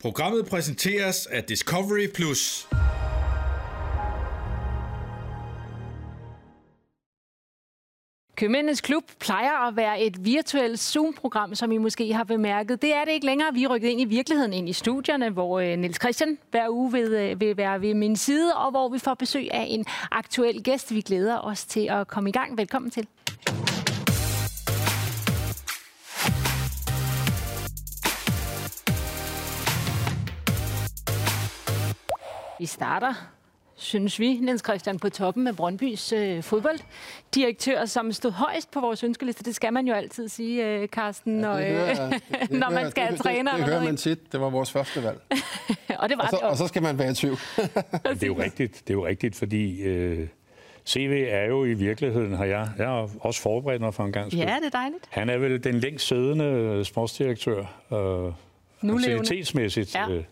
Programmet præsenteres af Discovery Plus. Købmændenes Klub plejer at være et virtuelt Zoom-program, som I måske har bemærket. Det er det ikke længere. Vi er rykket ind i virkeligheden, ind i studierne, hvor øh, Niels Christian hver uge vil, øh, vil være ved min side, og hvor vi får besøg af en aktuel gæst. Vi glæder os til at komme i gang. Velkommen til. Vi starter synes vi, Niels Christian, på toppen med Brøndbys øh, fodbolddirektør, som stod højst på vores ønskeliste. Det skal man jo altid sige, øh, Carsten, ja, når, hører, det, det når man skal have træner. Det, det, det hører man tit. Det var vores første valg. og det var og, så, det og så skal man være i tvivl. det er jo rigtigt, det er jo rigtigt fordi øh, CV er jo i virkeligheden, har jeg, jeg har også forberedt mig for en gang Ja, det er dejligt. Han er vel den længst siddende sportsdirektør, øh, aktivitetsmæssigt. Ja. Øh,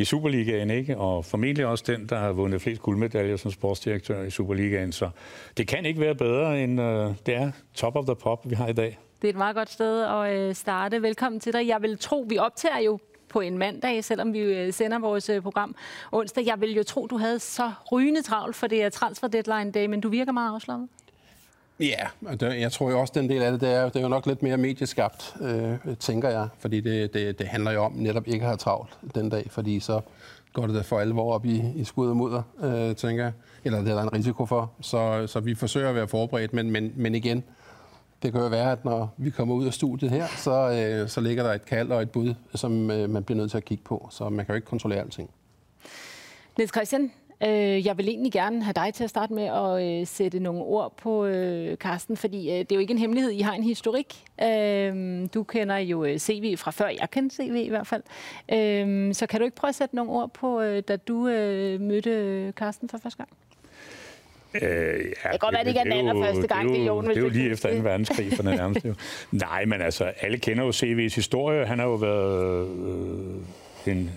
i Superligaen, ikke? og formentlig også den, der har vundet flest guldmedaljer som sportsdirektør i Superligaen. Så det kan ikke være bedre, end øh, det er top of the pop, vi har i dag. Det er et meget godt sted at øh, starte. Velkommen til dig. Jeg vil tro, vi optager jo på en mandag, selvom vi øh, sender vores øh, program onsdag. Jeg vil jo tro, du havde så rygende travlt, for det er transfer deadline day, men du virker meget afslappet. Ja, yeah, jeg tror jo også, den del af det, det er, det er jo nok lidt mere medieskabt, øh, tænker jeg. Fordi det, det, det handler jo om netop ikke at have travlt den dag, fordi så går det da for alvor op i, i skud og mudder, øh, tænker jeg. Eller det er der en risiko for. Så, så vi forsøger at være forberedt, men, men, men igen, det kan jo være, at når vi kommer ud af studiet her, så, øh, så ligger der et kald og et bud, som øh, man bliver nødt til at kigge på. Så man kan jo ikke kontrollere alting. Niels Christian, Øh, jeg vil egentlig gerne have dig til at starte med at øh, sætte nogle ord på øh, Karsten, fordi øh, det er jo ikke en hemmelighed, I har en historik. Øh, du kender jo øh, CV fra før, jeg kender CV i hvert fald. Øh, så kan du ikke prøve at sætte nogle ord på, øh, da du øh, mødte Karsten for første gang? Øh, ja, det kan godt være, det ikke er den allerførste gang, det er jo, det er jo lige efter 2. verdenskrig for den nærmeste. Jo. Nej, men altså, alle kender jo CV's historie. Han har jo været øh, en,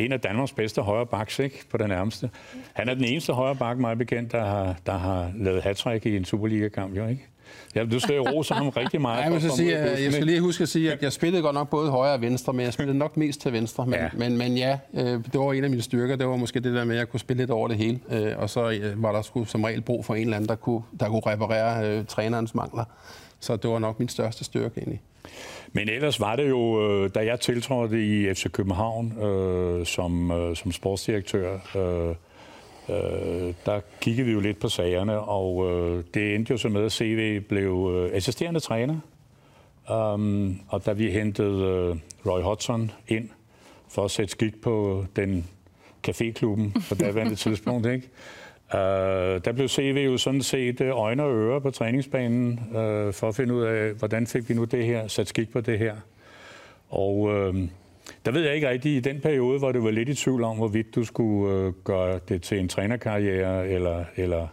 en af Danmarks bedste højre backs, ikke? På den nærmeste. Han er den eneste højre back, meget bekendt, der har, der har lavet hat i en Superliga-kamp, jo ikke? Ja, du skal jo rose ham rigtig meget. Ja, jeg, så sige, jeg, jeg skal lige huske at sige, at jeg spillede godt nok både højre og venstre, men jeg spillede nok mest til venstre. Men ja, men, men ja øh, det var en af mine styrker. Det var måske det der med, at jeg kunne spille lidt over det hele. Øh, og så øh, var der sgu som regel brug for en eller anden, der kunne, der kunne reparere øh, trænerens mangler. Så det var nok min største styrke egentlig. Men ellers var det jo, øh, da jeg tiltrådte i FC København øh, som, øh, som sportsdirektør, øh, øh, der kiggede vi jo lidt på sagerne, og øh, det endte jo så med, at CV blev øh, assisterende træner. Um, og da vi hentede øh, Roy Hodgson ind for at sætte skik på den caféklubben på daværende tidspunkt, ikke? Uh, der blev CV jo sådan set øh, øjne og ører på træningsbanen uh, for at finde ud af, hvordan fik vi nu det her, sat skik på det her. Og uh, der ved jeg ikke rigtigt, i den periode, hvor du var lidt i tvivl om, hvorvidt du skulle uh, gøre det til en trænerkarriere, eller, eller,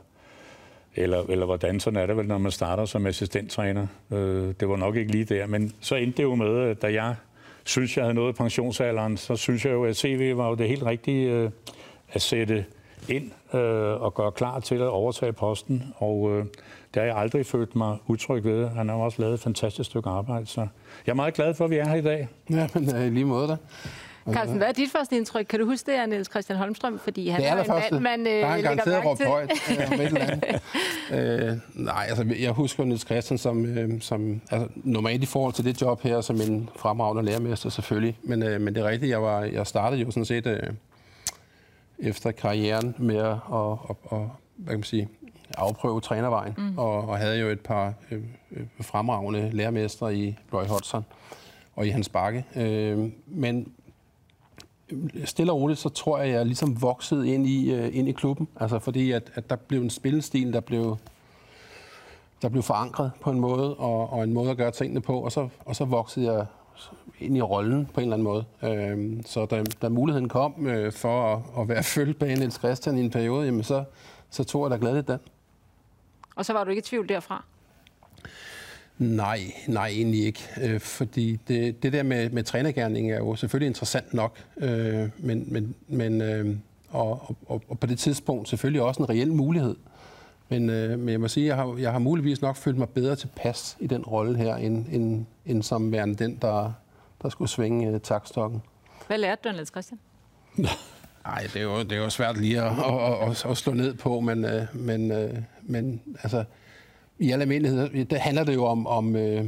eller, eller hvordan, sådan er det vel, når man starter som assistenttræner. Uh, det var nok ikke lige der, men så endte det jo med, at da jeg synes, jeg havde nået pensionsalderen, så synes jeg jo, at CV var jo det helt rigtige uh, at sætte ind øh, og gøre klar til at overtage posten. Og øh, det har jeg aldrig følt mig utryg ved. Han har også lavet et fantastisk stykke arbejde, så jeg er meget glad for, at vi er her i dag. Ja, men øh, lige måde da. Carsten, hvad er dit første indtryk? Kan du huske det af Niels Christian Holmstrøm? Fordi han det er, er en første. mand, man øh, der har garanteret råbt højt øh, øh, Nej, altså jeg husker Niels Christian som, øh, som altså, nummer et i forhold til det job her, som en fremragende lærermester selvfølgelig. Men, øh, men det er rigtigt, jeg, var, jeg startede jo sådan set... Øh, efter karrieren med at, at, at hvad kan man sige, afprøve trænervejen, mm. og, og havde jo et par øh, øh fremragende lærermestre i Roy Hodgson og i Hans Bakke. Øh, men stille og roligt, så tror jeg, at jeg ligesom voksede ind i, øh, ind i klubben. Altså fordi, at, at der blev en spillestil, der blev, der blev forankret på en måde, og, og en måde at gøre tingene på, og så, og så voksede jeg ind i rollen på en eller anden måde. Øh, så da, da muligheden kom øh, for at, at være følt bag Niels Christian i en periode, jamen så, så tog jeg da gladeligt den. Og så var du ikke i tvivl derfra? Nej, nej, egentlig ikke. Øh, fordi det, det der med, med trænergærning er jo selvfølgelig interessant nok, øh, men, men, men øh, og, og, og på det tidspunkt selvfølgelig også en reel mulighed. Men, øh, men jeg må sige, at jeg har, jeg har muligvis nok følt mig bedre tilpas i den rolle her, end, end, end som værende den, der, der skulle svinge øh, takstokken. Hvad lærte du, Niels Christian? Nej, det er jo, det er jo svært lige at, at, at, at slå ned på, men, øh, men, øh, men altså, i al almindelighed, det handler det jo om, om, øh,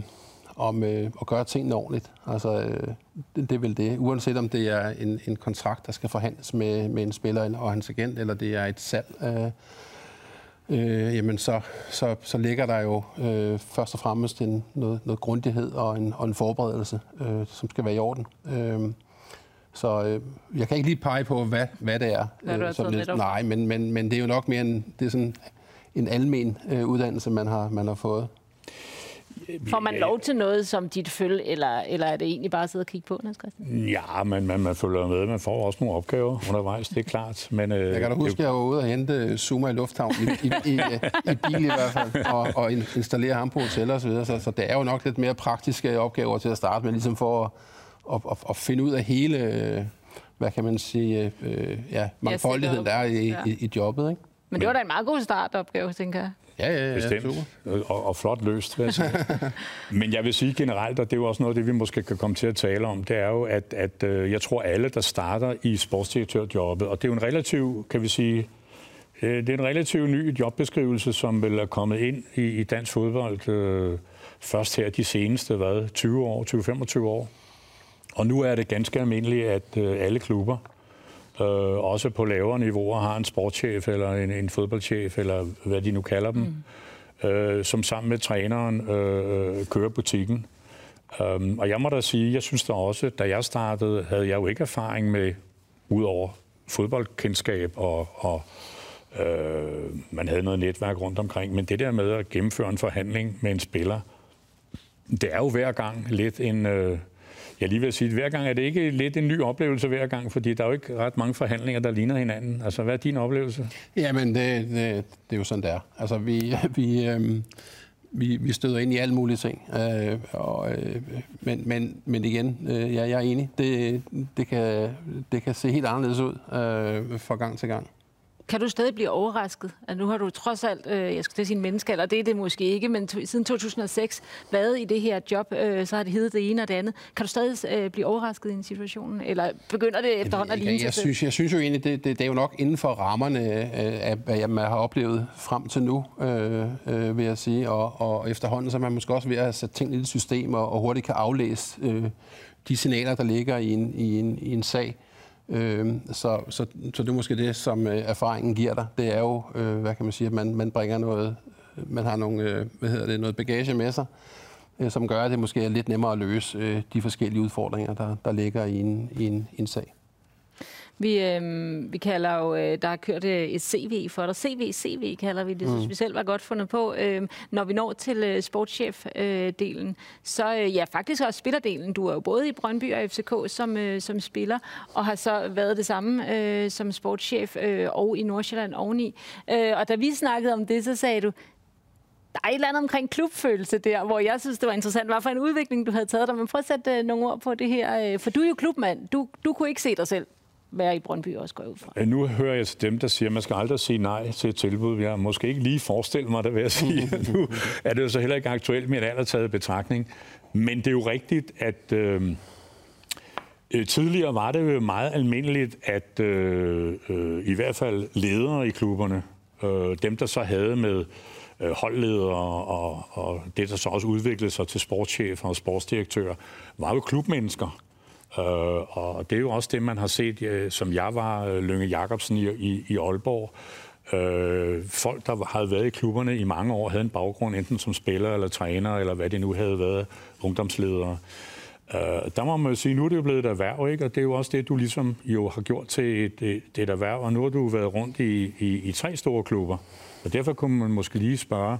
om øh, at gøre tingene ordentligt. Altså, øh, det, det er vel det. Uanset om det er en, en kontrakt, der skal forhandles med, med en spiller og hans agent, eller det er et salg, øh, øh, jamen så, så, så ligger der jo øh, først og fremmest en, noget, noget grundighed og en, og en forberedelse, øh, som skal være i orden. Øh, så øh, jeg kan ikke lige pege på, hvad, hvad det er. Hvad øh, som dig? nej, men, men, men det er jo nok mere en, det er sådan en almen øh, uddannelse, man har, man har fået. Får man lov til noget som dit følge, eller, eller er det egentlig bare at sidde og kigge på, Niels Christian? Ja, men man, man følger med. Man får også nogle opgaver undervejs, det er klart. Men, øh, Jeg kan da huske, at jeg var ude og hente Zuma i Lufthavn, i, i, i, i bil i hvert fald, og, og installere ham på hoteller osv. Så, så, så det er jo nok lidt mere praktiske opgaver til at starte med, ligesom for at, at, at, at finde ud af hele, øh, hvad kan man sige, øh, ja, mangfoldigheden, der er i, Ja. i, i jobbet. Ikke? Men det var da en meget god startopgave, tænker jeg. Ja, ja, ja, Bestemt. super. Og, og flot løst, vil jeg sige. Men jeg vil sige generelt, og det er jo også noget af det, vi måske kan komme til at tale om, det er jo, at, at øh, jeg tror alle, der starter i sportsdirektørjobbet, og det er jo en relativ, kan vi sige, øh, det er en relativt ny jobbeskrivelse, som vel er kommet ind i, i dansk fodbold øh, først her de seneste, hvad, 20 år, 20-25 år. Og nu er det ganske almindeligt, at øh, alle klubber, øh, også på lavere niveauer, har en sportschef eller en, en fodboldchef, eller hvad de nu kalder dem, mm. øh, som sammen med træneren øh, kører butikken. Um, og jeg må da sige, jeg synes da også, da jeg startede, havde jeg jo ikke erfaring med, udover fodboldkendskab og, og øh, man havde noget netværk rundt omkring, men det der med at gennemføre en forhandling med en spiller, det er jo hver gang lidt en... Øh, jeg lige vil sige, at hver gang er det ikke lidt en ny oplevelse hver gang, fordi der er jo ikke ret mange forhandlinger, der ligner hinanden. Altså, hvad er din oplevelse? Jamen, det, det, det er jo sådan, det er. Altså, vi, vi, øh, vi, vi støder ind i alle mulige ting. Øh, og, øh, men, men, men igen, øh, jeg, jeg er enig. Det, det, kan, det kan se helt anderledes ud øh, fra gang til gang. Kan du stadig blive overrasket? At nu har du trods alt, øh, jeg skulle til at sige en menneskealder, det er det måske ikke, men to, siden 2006 været i det her job, øh, så har det heddet det ene og det andet. Kan du stadig øh, blive overrasket i en situation? Eller begynder det efterhånden at ligne jeg, jeg, synes, jeg synes jo egentlig, det, det, det er jo nok inden for rammerne øh, af, hvad jeg har oplevet frem til nu, øh, øh, vil jeg sige. Og, og efterhånden så er man måske også ved at sætte ting i et system og, og hurtigt kan aflæse øh, de signaler, der ligger i en, i en, i en sag. Øh, så, så, så det er måske det, som øh, erfaringen giver dig. Det er jo, øh, hvad kan man sige, at man, man bringer noget, øh, man har nogle, øh, hvad hedder det, noget bagage med sig, øh, som gør, at det måske er lidt nemmere at løse øh, de forskellige udfordringer, der, der ligger i en, i en, i en sag. Vi, øh, vi kalder jo, øh, der har kørt øh, et CV for dig. CV, CV kalder vi det, mm. synes vi selv var godt fundet på. Øh, når vi når til øh, sportschef-delen, øh, så øh, ja, faktisk også spillerdelen. Du er jo både i Brøndby og FCK som, øh, som spiller, og har så været det samme øh, som sportschef øh, og i Nordsjælland oveni. Øh, og da vi snakkede om det, så sagde du, der er et eller andet omkring klubfølelse der, hvor jeg synes, det var interessant. Hvad for en udvikling, du havde taget dig? Men prøv at sætte øh, nogle ord på det her. Øh, for du er jo klubmand. Du, du kunne ikke se dig selv være i Brøndby også, går ud fra. Øh, Nu hører jeg til dem, der siger, at man skal aldrig sige nej til et tilbud. Jeg har måske ikke lige forestillet mig det, vil jeg sige. Nu er det jo så heller ikke aktuelt med en aldertaget betragtning. Men det er jo rigtigt, at øh, øh, tidligere var det jo meget almindeligt, at øh, øh, i hvert fald ledere i klubberne, øh, dem der så havde med øh, holdledere og, og det, der så også udviklede sig til sportschefer og sportsdirektører, var jo klubmennesker. Øh, og det er jo også det, man har set, øh, som jeg var, øh, Lønge Jacobsen i, i, i Aalborg. Øh, folk, der havde været i klubberne i mange år, havde en baggrund enten som spiller eller træner, eller hvad det nu havde været, ungdomsledere. Øh, der må man jo sige, nu er det jo blevet et erhverv, ikke? og det er jo også det, du ligesom jo har gjort til et, øh, et, et erhverv, og nu har du været rundt i, i, i tre store klubber. Og derfor kunne man måske lige spørge,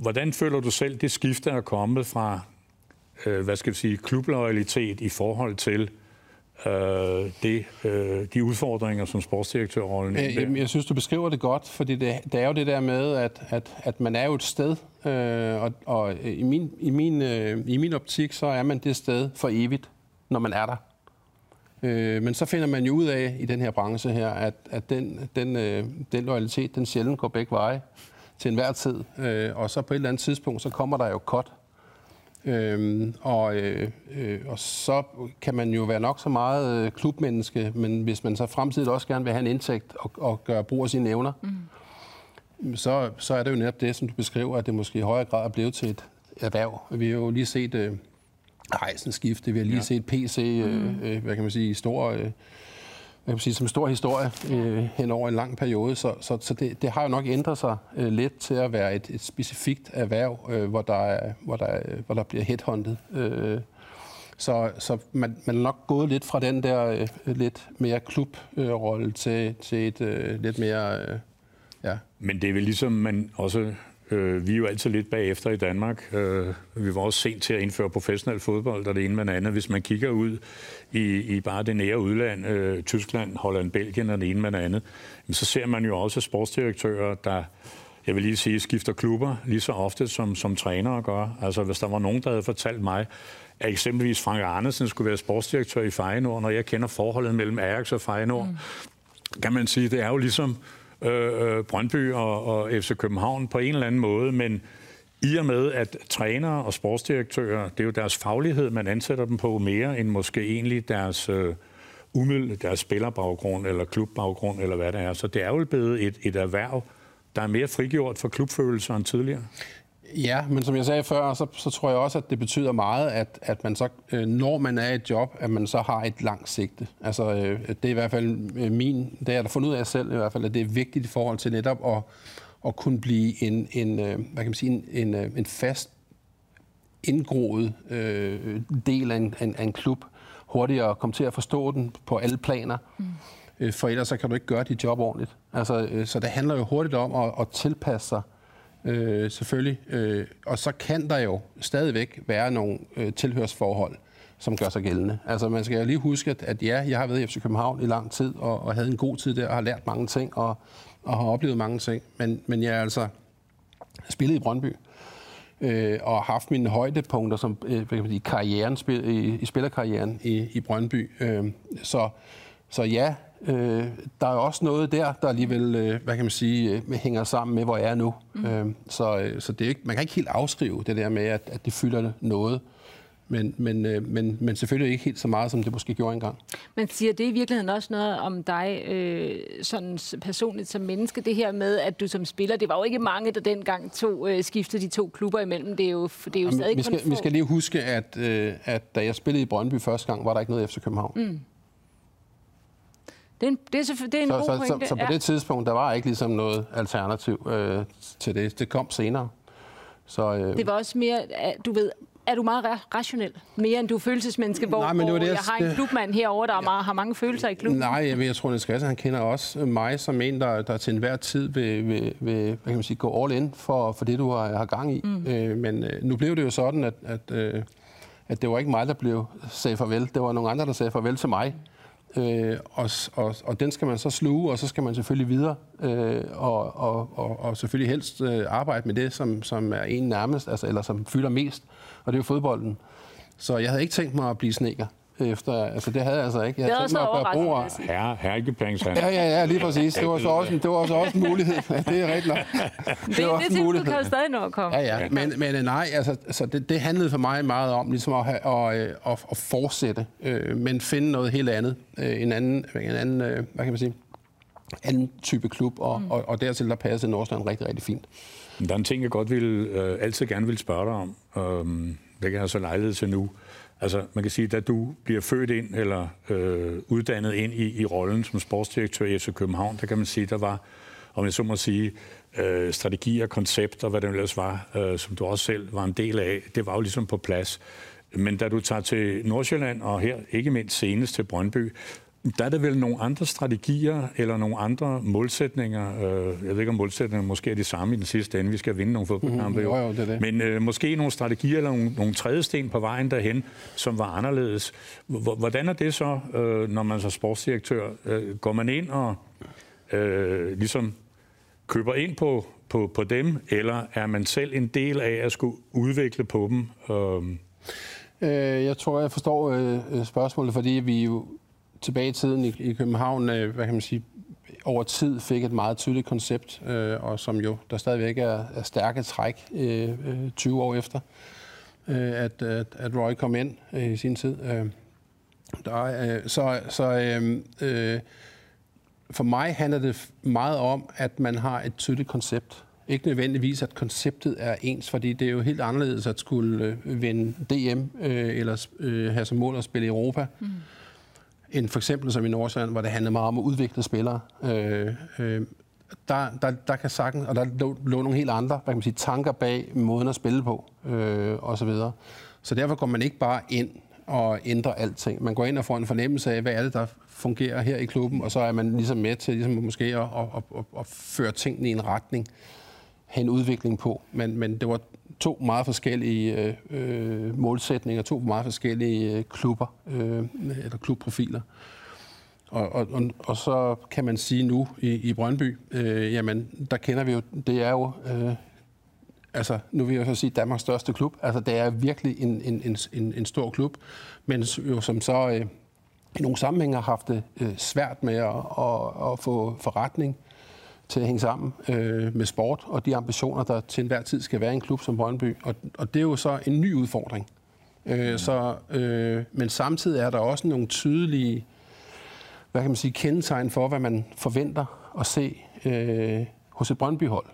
hvordan føler du selv, det skifte er kommet fra øh, hvad skal vi sige, klubloyalitet i forhold til øh, det, øh, de udfordringer, som sportsdirektørrollen Øh? Jamen, jeg synes, du beskriver det godt, fordi det, det er jo det der med, at, at, at man er jo et sted, øh, og, og i, min, i, min, øh, i min optik, så er man det sted for evigt, når man er der. Øh, men så finder man jo ud af i den her branche her, at, at den, den, øh, den loyalitet, den sjældent går begge veje til enhver tid. Øh, og så på et eller andet tidspunkt, så kommer der jo cut. Øhm, og, øh, øh, og så kan man jo være nok så meget øh, klubmenneske, men hvis man så fremtidigt også gerne vil have en indtægt og, og gøre brug af sine evner, mm. så, så er det jo netop det, som du beskriver, at det måske i højere grad er blevet til et erhverv. Vi har jo lige set øh, Heisen skifte, vi har lige ja. set PC, øh, øh, hvad kan man sige, stor... Øh, jeg kan sige, som stor historie øh, hen over en lang periode. Så, så, så det, det har jo nok ændret sig øh, lidt til at være et, et specifikt erhverv, øh, hvor, der er, hvor, der, øh, hvor der bliver headhunted. Øh, så så man, man er nok gået lidt fra den der øh, lidt mere klubrolle øh, til, til et øh, lidt mere... Øh, ja. Men det er vel ligesom man også Øh, vi er jo altid lidt bagefter i Danmark. Øh, vi var også sent til at indføre professionel fodbold, og det ene med andet. Hvis man kigger ud i, i bare det nære udland, øh, Tyskland, Holland, Belgien og det ene med andet, så ser man jo også sportsdirektører, der jeg vil lige sige, skifter klubber lige så ofte, som, som trænere gør. Altså, hvis der var nogen, der havde fortalt mig, at eksempelvis Frank Andersen skulle være sportsdirektør i Feyenoord, når jeg kender forholdet mellem Ajax og Feyenoord, mm. kan man sige, det er jo ligesom Øh, øh, Brøndby og, og FC København på en eller anden måde, men i og med, at trænere og sportsdirektører, det er jo deres faglighed, man ansætter dem på mere end måske egentlig deres, øh, umiddel, deres spillerbaggrund eller klubbaggrund eller hvad det er. Så det er jo blevet et, et erhverv, der er mere frigjort for klubfølelser end tidligere. Ja, men som jeg sagde før, så, så tror jeg også, at det betyder meget, at, at man så, øh, når man er i et job, at man så har et langt sigte. Altså, øh, det er i hvert fald øh, min, det er der fundet ud af selv i hvert fald, at det er vigtigt i forhold til netop at, at kunne blive en, en, hvad kan man sige, en, en, en fast indgroet øh, del af en, en, af en klub, hurtigere at komme til at forstå den på alle planer. Mm. For ellers så kan du ikke gøre dit job ordentligt. Altså, så det handler jo hurtigt om at, at tilpasse sig øh, selvfølgelig. Øh, og så kan der jo stadigvæk være nogle øh, tilhørsforhold, som gør sig gældende. Altså man skal jo lige huske, at, at ja, jeg har været i FC København i lang tid, og, og havde en god tid der, og har lært mange ting, og, og har oplevet mange ting. Men, men jeg er altså spillet i Brøndby, øh, og har haft mine højdepunkter som øh, hvad kan man sige, karrieren, spil, i, i spillerkarrieren i, i Brøndby. Øh, så, så ja, Øh, der er også noget der, der alligevel, øh, hvad kan man sige, øh, hænger sammen med, hvor jeg er nu. Mm. Øh, så øh, så det er ikke, man kan ikke helt afskrive det der med, at, at det fylder noget. Men, men, øh, men, men selvfølgelig ikke helt så meget, som det måske gjorde engang. Men siger det i virkeligheden også noget om dig øh, sådan personligt som menneske? Det her med, at du som spiller, det var jo ikke mange, der dengang tog, øh, skiftede de to klubber imellem. Det er jo, det er jo Jamen, stadig vi skal, vi skal lige huske, at, øh, at da jeg spillede i Brøndby første gang, var der ikke noget FC København. Mm. Det er en, det er, det er en så, god så, pointe. Så, så på det tidspunkt, der var ikke ligesom noget alternativ øh, til det. Det kom senere. Så, øh, det var også mere, du ved, er du meget rationel? Mere end du er følelsesmenneske, hvor, Nej, men det var det, jeg, har en klubmand herovre, der ja. meget, har mange følelser i klubben? Nej, jeg, jeg tror, at han kender også mig som en, der, der til enhver tid vil, vil, vil hvad kan man sige, gå all in for, for det, du har, har gang i. Mm. Øh, men øh, nu blev det jo sådan, at, at, øh, at det var ikke mig, der blev sagde farvel. Det var nogle andre, der sagde farvel til mig. Øh, og, og, og den skal man så sluge, og så skal man selvfølgelig videre, øh, og, og, og, og selvfølgelig helst øh, arbejde med det, som, som er en nærmest, altså, eller som fylder mest, og det er jo fodbolden. Så jeg havde ikke tænkt mig at blive sneker efter, altså det havde jeg altså ikke. Jeg havde tænkt mig at gøre brug af... Herre, Ja, ja, ja, lige præcis. Det var så også, det var så også en mulighed. Ja, det er rigtigt nok. Det, det, det mulighed. kan jo stadig nå at komme. Ja, ja. Men, men nej, altså, så det, det handlede for mig meget om ligesom at, have, at, øh, at, at fortsætte, øh, men finde noget helt andet. Øh, en anden, en anden øh, hvad kan man sige, anden type klub, og, mm. og, og dertil der passede Nordsjælland rigtig, rigtig fint. Der er en ting, jeg godt vil, øh, altid gerne vil spørge dig om. Øh, det kan jeg så lejlighed til nu. Altså, man kan sige, da du bliver født ind, eller øh, uddannet ind i, i rollen som sportsdirektør i FC København, der kan man sige, der var, om jeg så må sige, øh, strategier, og hvad det ellers var, øh, som du også selv var en del af, det var jo ligesom på plads. Men da du tager til Nordsjælland, og her ikke mindst senest til Brøndby, der er der vel nogle andre strategier eller nogle andre målsætninger. Øh, jeg ved ikke, om målsætningerne måske er de samme i den sidste ende. Vi skal vinde nogle fodboldkampe. Mm, jo, jo, det er det. Men øh, måske nogle strategier eller nogle, nogle trædesten på vejen derhen, som var anderledes. Hvordan er det så, øh, når man så sportsdirektør? Øh, går man ind og øh, ligesom køber ind på, på, på dem, eller er man selv en del af at skulle udvikle på dem? Øh, øh jeg tror, jeg forstår øh, spørgsmålet, fordi vi jo tilbage i tiden i, i København, øh, hvad kan man sige, over tid fik et meget tydeligt koncept, øh, og som jo der stadigvæk er, er stærke træk øh, øh 20 år efter. øh, at, at, at Roy kom ind øh, i sin tid. Øh, der, øh, så så øh, øh, for mig handler det meget om, at man har et tydeligt koncept. Ikke nødvendigvis, at konceptet er ens, fordi det er jo helt anderledes at skulle øh, vinde DM øh, eller øh, have som mål at spille i Europa. Mm. End for eksempel som i Nordsjælland, hvor det handler meget om at udvikle spillere. Øh, øh, der, der, der kan sagtens, og der lå, lå nogle helt andre hvad kan man sige, tanker bag måden at spille på, øh, og så videre. Så derfor går man ikke bare ind og ændrer alting. Man går ind og får en fornemmelse af, hvad er det, der fungerer her i klubben, og så er man ligesom med til ligesom måske at, at, at, at, at føre tingene i en retning, have en udvikling på. Men, men det var to meget forskellige øh, øh, målsætninger, to meget forskellige øh, klubber, øh, eller klubprofiler. Og, og, og, og så kan man sige nu i, i Brøndby, øh, jamen der kender vi jo, det er jo, øh, altså nu vil jeg så sige Danmarks største klub, altså det er virkelig en, en, en, en stor klub, men jo som så øh, i nogle sammenhænge har haft det øh, svært med at, at, at få forretning til at hænge sammen øh, med sport og de ambitioner, der til enhver tid skal være i en klub som Brøndby. Og, og det er jo så en ny udfordring. Øh, så, øh, men samtidig er der også nogle tydelige hvad kan man sige, kendetegn for, hvad man forventer at se øh, hos et Brøndby-hold.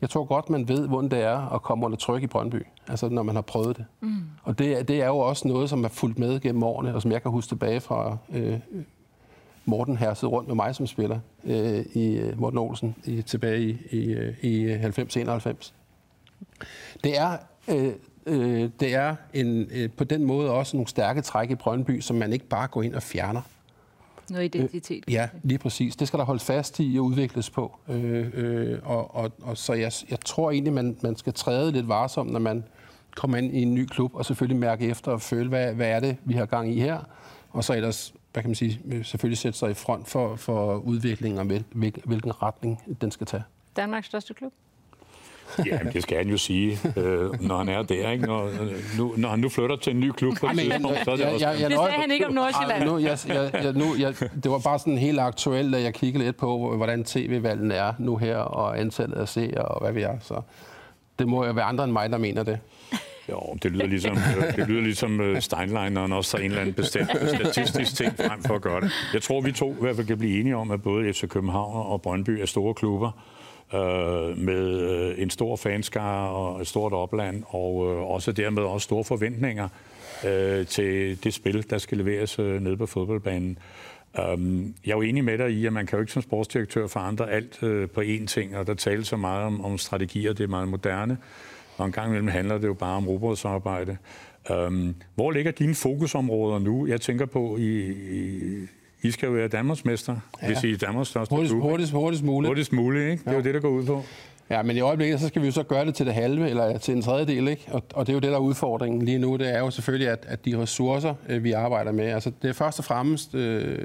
Jeg tror godt, man ved, hvordan det er at komme under tryk i Brøndby, altså når man har prøvet det. Mm. Og det, det er jo også noget, som er fulgt med gennem årene, og som jeg kan huske tilbage fra øh, Morten Hersed rundt med mig som spiller øh, i øh, Morten Olsen i, tilbage i, i, øh, i 90-91. Det er, øh, øh, det er en, øh, på den måde også nogle stærke træk i Brøndby, som man ikke bare går ind og fjerner. Noget identitet. Øh, ja, lige præcis. Det skal der holde fast i og udvikles på. Øh, øh, og, og, og så jeg, jeg tror egentlig, man, man skal træde lidt varsomt, når man kommer ind i en ny klub, og selvfølgelig mærke efter og føle, hvad, hvad er det, vi har gang i her. Og så ellers, hvad kan man sige, selvfølgelig sætte sig i front for, for udviklingen og hvilken retning den skal tage. Danmarks største klub? Ja, det skal han jo sige, øh, når han er der. Ikke? Når, nu, når han nu flytter til en ny klub på et tidspunkt, så er det også... det sagde han ikke om Nordsjælland. Nu, jeg, jeg, jeg, nu, jeg, det var bare sådan helt aktuelt, at jeg kiggede lidt på, hvordan tv-valgen er nu her, og antallet af seere, og hvad vi er. Så det må jo være andre end mig, der mener det. Jo, det lyder ligesom, øh, det lyder ligesom øh, Steinleineren også en eller anden bestemt statistisk ting frem for at gøre det. Jeg tror, vi to i hvert fald kan blive enige om, at både FC København og Brøndby er store klubber, øh, med øh, en stor fanskare og et stort opland, og øh, også dermed også store forventninger øh, til det spil, der skal leveres øh, nede på fodboldbanen. Um, jeg er jo enig med dig i, at man kan jo ikke som sportsdirektør forandre alt øh, på én ting, og der tales så meget om, om strategier, det er meget moderne, og en gang imellem handler det jo bare om robotsarbejde. Um, hvor ligger dine fokusområder nu? Jeg tænker på i, i i skal jo være Danmarksmester, ja. hvis I er Danmarks største hurtigst, klub. Hurtigst, hurtigst muligt. Hurtigst muligt, ikke? Det er jo det, der går ud på. Ja, men i øjeblikket, så skal vi jo så gøre det til det halve, eller til en tredjedel, ikke? Og, og det er jo det, der er udfordringen lige nu. Det er jo selvfølgelig, at, at de ressourcer, øh, vi arbejder med, altså det er først og fremmest øh,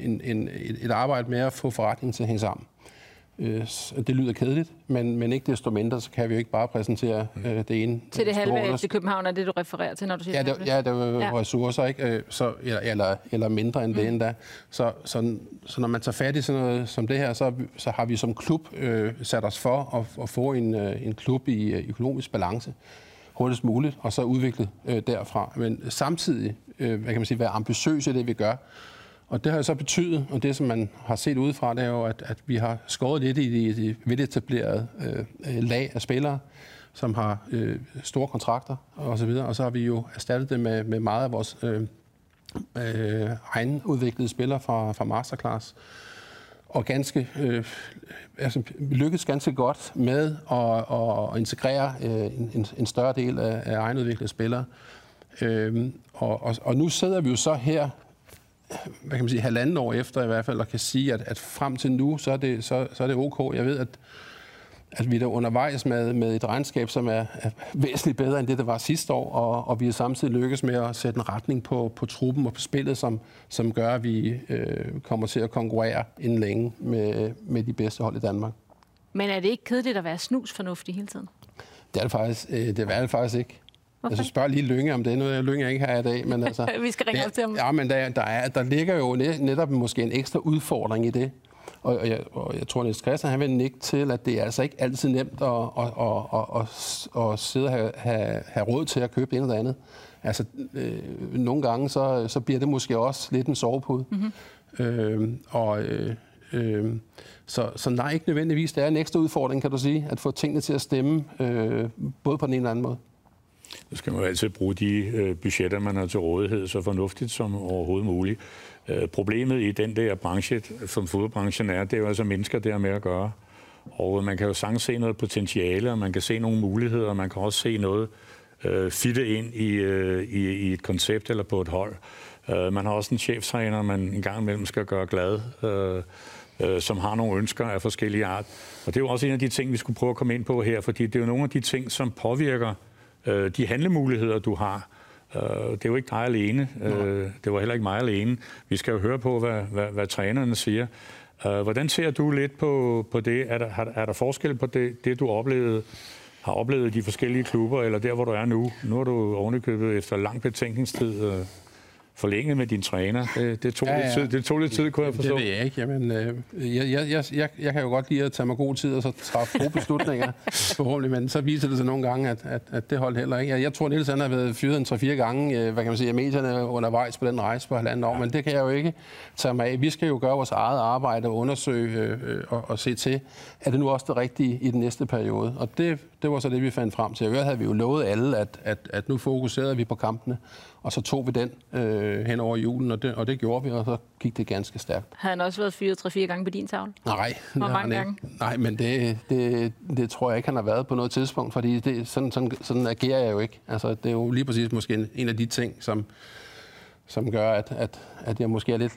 en, en, et, et arbejde med at få forretningen til at hænge sammen. Øh, det lyder kedeligt, men, men ikke desto mindre, så kan vi jo ikke bare præsentere mm. øh, det ene. Til det halve af København er det, du refererer til, når du siger ja, det, ja, det er ja. ressourcer, ikke? Øh, så, eller, eller, eller mindre end mm. det endda. Så, så, så når man tager fat i sådan noget som det her, så, så har vi som klub øh, sat os for at, at få en, øh, en klub i økonomisk balance hurtigst muligt, og så udvikle øh, derfra. Men samtidig, øh, hvad kan man sige, være ambitiøse i det, vi gør, og det har så betydet, og det som man har set udefra, det er jo, at, at vi har skåret lidt i de, de veletablerede øh, øh, lag af spillere, som har øh, store kontrakter og så videre. Og så har vi jo erstattet det med, med meget af vores øh, øh, egenudviklede spillere fra, fra Masterclass. Og ganske, øh, altså, lykkedes ganske godt med at, at integrere øh, en, en større del af, af egenudviklede spillere. Øh, og, og, og nu sidder vi jo så her hvad kan man sige, halvanden år efter i hvert fald, og kan sige, at, at frem til nu, så er, det, så, så er det ok. Jeg ved, at, at vi er undervejs med, med et regnskab, som er, er væsentligt bedre end det, der var sidste år, og, og vi har samtidig lykkes med at sætte en retning på, på truppen og på spillet, som, som gør, at vi øh, kommer til at konkurrere inden længe med, med de bedste hold i Danmark. Men er det ikke kedeligt at være snusfornuftig hele tiden? Det er det faktisk, øh, det er det faktisk ikke. Hvorfor? Altså spørg lige Lynge om det. Nu er Lynge ikke her i dag. Men altså, Vi skal ringe der, op til ham. Ja, men der, der, er, der ligger jo netop måske en ekstra udfordring i det. Og, og, jeg, og jeg tror, at Christian han vil ikke til, at det er altså ikke altid nemt at, at, at, at, at, at sidde og have, have, have råd til at købe en eller andet. Altså, øh, nogle gange, så, så bliver det måske også lidt en sovepude. Mm-hmm. Øh, og, øh, øh, så, så nej, ikke nødvendigvis. Det er en ekstra udfordring, kan du sige, at få tingene til at stemme, øh, både på den ene eller anden måde. Så skal man jo altid bruge de øh, budgetter, man har til rådighed, så fornuftigt som overhovedet muligt. Øh, problemet i den der branche, som fodboldbranchen er, det er jo altså mennesker, der med at gøre. Og man kan jo sagtens se noget potentiale, og man kan se nogle muligheder, og man kan også se noget øh, fitte ind i, øh, i, i et koncept eller på et hold. Øh, man har også en cheftræner, man en gang imellem skal gøre glad, øh, øh, som har nogle ønsker af forskellige art. Og det er jo også en af de ting, vi skulle prøve at komme ind på her, fordi det er jo nogle af de ting, som påvirker øh, de handlemuligheder, du har. Øh, det er jo ikke dig alene. Øh, det var heller ikke mig alene. Vi skal jo høre på, hvad, hvad, hvad trænerne siger. Øh, hvordan ser du lidt på, på det? Er der, er der forskel på det, det, du oplevede, har oplevet i de forskellige klubber, eller der, hvor du er nu? Nu er du ovenikøbet efter lang betænkningstid øh, forlænget med din træner. Det, det, tog, ja, ja. Lidt tid, det tog lidt tid, kunne jeg forstå. Det ved jeg ikke. Jamen, øh, jeg, jeg, jeg, jeg, jeg kan jo godt lide at tage mig god tid og så træffe gode beslutninger, forhåbentlig, men så viser det sig nogle gange, at, at, at det holdt heller ikke. Jeg tror, Niels han har været fyret en 3-4 gange, øh, hvad kan man sige, medierne undervejs på den rejse på halvandet år, ja. men det kan jeg jo ikke tage mig af. Vi skal jo gøre vores eget arbejde og undersøge øh, og, og se til, er det nu også det rigtige i den næste periode? Og det, det var så det, vi fandt frem til. Og havde vi jo lovet alle, at, at, at nu fokuserede vi på kampene, og så tog vi den øh, hen over julen, og det, og det gjorde vi, og så gik det ganske stærkt. Har han også været fyret 3-4 gange på din tavle? Nej, Hvor mange gange? Ikke. Nej, men det, det, det tror jeg ikke, han har været på noget tidspunkt, fordi det, sådan, sådan, sådan agerer jeg jo ikke. Altså, det er jo lige præcis måske en, en af de ting, som, som gør, at, at, at jeg måske er lidt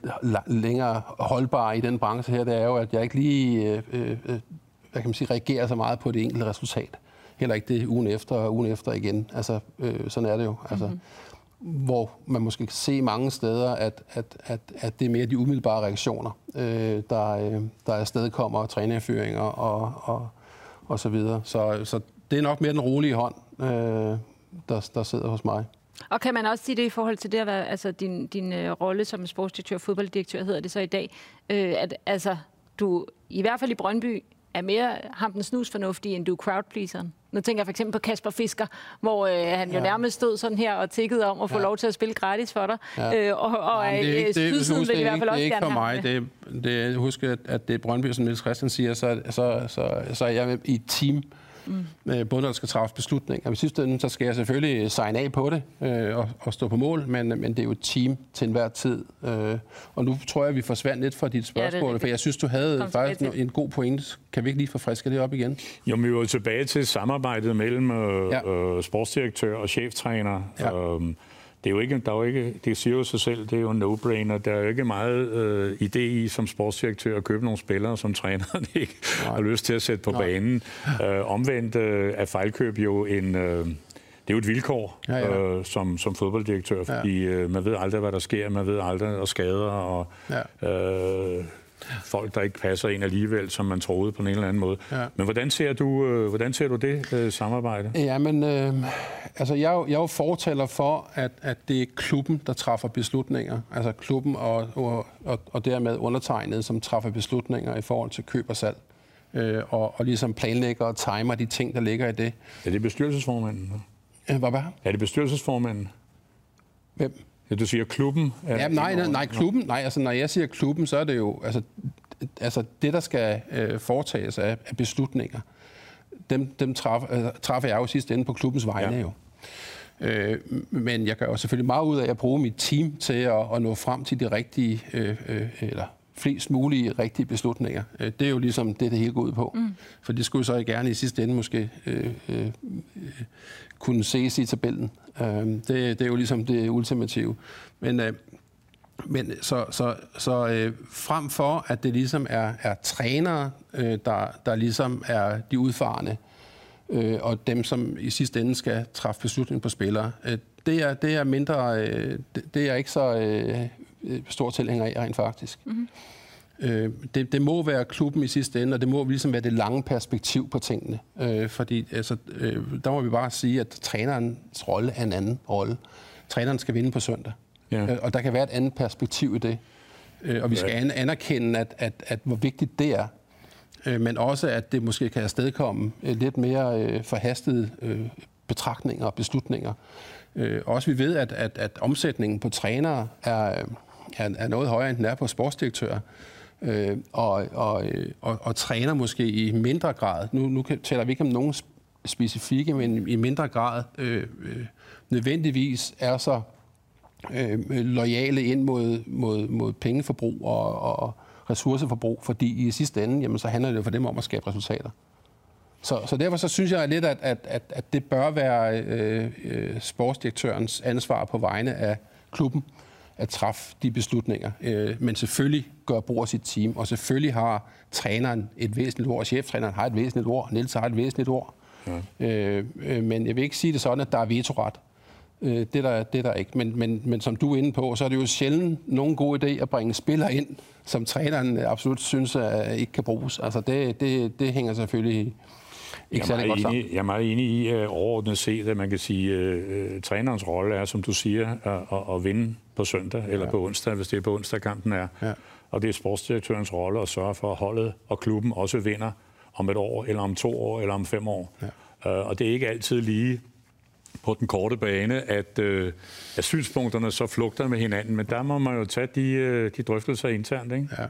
længere holdbar i den branche her, det er jo, at jeg ikke lige øh, øh, hvad kan man sige, reagerer så meget på det enkelte resultat. Heller ikke det ugen efter og ugen efter igen. Altså, øh, sådan er det jo. Altså, mm-hmm hvor man måske kan se mange steder, at, at, at, at det er mere de umiddelbare reaktioner, øh, der, øh, der er sted kommer, trænerføringer og, og, og så videre. Så, så det er nok mere den rolige hånd, øh, der, der sidder hos mig. Og kan man også sige det i forhold til det at være, altså din, din øh, rolle som sportsdirektør, fodbolddirektør hedder det så i dag, øh, at altså, du i hvert fald i Brøndby er mere ham den snus fornuftig, end du er crowdpleaseren? Nu tænker jeg for eksempel på Kasper Fisker, hvor øh, han jo ja. nærmest stod sådan her og tikkede om at få ja. lov til at spille gratis for dig. Ja. Øh, og og Nej, det er ikke, det, sydsiden vil i hvert fald også gerne er for mig. Det, det, husk, at det er Brøndby, som Niels Christian siger, så, så, så, så er jeg i team, mm. både når der skal træffes beslutninger. I sidste ende, så skal jeg selvfølgelig signe af på det øh, og, og stå på mål, men, men det er jo et team til enhver tid. Øh, og nu tror jeg, at vi forsvandt lidt fra dit spørgsmål, ja, det for jeg synes, du havde Kom faktisk en, en god pointe. Kan vi ikke lige forfriske det op igen? Jo, men vi var tilbage til samarbejdet mellem øh, ja. øh, sportsdirektør og cheftræner. Ja. Øh, det er jo ikke, der er jo ikke, det siger jo sig selv, det er jo en no-brainer. Der er jo ikke meget øh, idé i som sportsdirektør at købe nogle spillere, som træneren ikke Nej. har lyst til at sætte på Nej. banen. Øh, omvendt øh, er fejlkøb jo en... Øh, det er jo et vilkår ja, ja. Øh, som, som fodbolddirektør, fordi ja. øh, man ved aldrig, hvad der sker, man ved aldrig, og skader, og ja. øh, folk, der ikke passer ind alligevel, som man troede på en eller anden måde. Ja. Men hvordan ser du, øh, hvordan ser du det øh, samarbejde? Ja, men øh, altså, jeg, jeg er jo fortaler for, at, at det er klubben, der træffer beslutninger. Altså klubben og, og, og, og dermed undertegnet, som træffer beslutninger i forhold til køb og salg. Øh, og, og ligesom planlægger og timer de ting, der ligger i det. Er det bestyrelsesformanden? Hvad var Er det bestyrelsesformanden? Hvem? Ja, du siger klubben? Er ja, nej, nej, nej, klubben, nej, altså når jeg siger klubben, så er det jo, altså, altså det, der skal øh, foretages af, af beslutninger, dem, dem træffer, øh, træffer jeg jo sidst ende på klubbens vegne ja. jo. Øh, men jeg gør jo selvfølgelig meget ud af at bruge mit team til at, at nå frem til de rigtige, øh, øh, eller flest mulige rigtige beslutninger. Øh, det er jo ligesom det, det hele går ud på. Mm. For det skulle så gerne i sidste ende måske øh, øh, kunne ses i tabellen. Øh, det, det er jo ligesom det ultimative. Men, øh, men så, så, så øh, frem for, at det ligesom er, er trænere, øh, der, der ligesom er de udfarende, øh, og dem, som i sidste ende skal træffe beslutning på spillere, øh, det, er, det er mindre, øh, det, det er ikke så øh, øh, stor tilhænger af rent faktisk. Mm-hmm. Øh, det, det må være klubben i sidste ende, og det må ligesom være det lange perspektiv på tingene. Øh, fordi altså, øh, der må vi bare sige, at trænerens rolle er en anden rolle. Træneren skal vinde på søndag. Ja. Øh, og der kan være et andet perspektiv i det. Øh, og vi skal an- anerkende, at, at, at hvor vigtigt det er. Øh, men også, at det måske kan afstedkomme øh, lidt mere øh, forhastede øh, betragtninger og beslutninger. Øh, også vi ved, at, at, at omsætningen på trænere er, er, er noget højere, end den er på sportsdirektører. Øh, og, og, øh, og, og træner måske i mindre grad. Nu, nu taler vi ikke om nogen specifikke, men i mindre grad øh, øh, nødvendigvis er så øh, lojale ind mod, mod, mod pengeforbrug og, og ressourceforbrug, fordi i sidste ende, jamen, så handler det for dem om at skabe resultater. Så, så derfor så synes jeg lidt, at, at, at, at det bør være øh, øh, sportsdirektørens ansvar på vegne af klubben at træffe de beslutninger. Øh, men selvfølgelig gør brug af sit team, og selvfølgelig har træneren et væsentligt ord, cheftræneren har et væsentligt ord, Niels har et væsentligt ord. Ja. Øh, øh, men jeg vil ikke sige det sådan, at der er vetoret. Øh, det, der, det er der ikke. Men, men, men som du er inde på, så er det jo sjældent nogen god idé at bringe spillere ind, som træneren absolut synes at ikke kan bruges. Altså det, det, det hænger selvfølgelig ikke jeg er, meget enig, jeg er meget enig i uh, overordnet set, at man kan sige, at uh, trænerens rolle er, som du siger, at, at, at vinde på søndag eller ja. på onsdag, hvis det er på onsdag kampen er. Ja. Og det er sportsdirektørens rolle at sørge for, at holdet og klubben også vinder om et år, eller om to år, eller om fem år. Ja. Uh, og det er ikke altid lige på den korte bane, at, uh, at synspunkterne så flugter med hinanden, men der må man jo tage de, uh, de drøftelser internt. Ikke? Ja.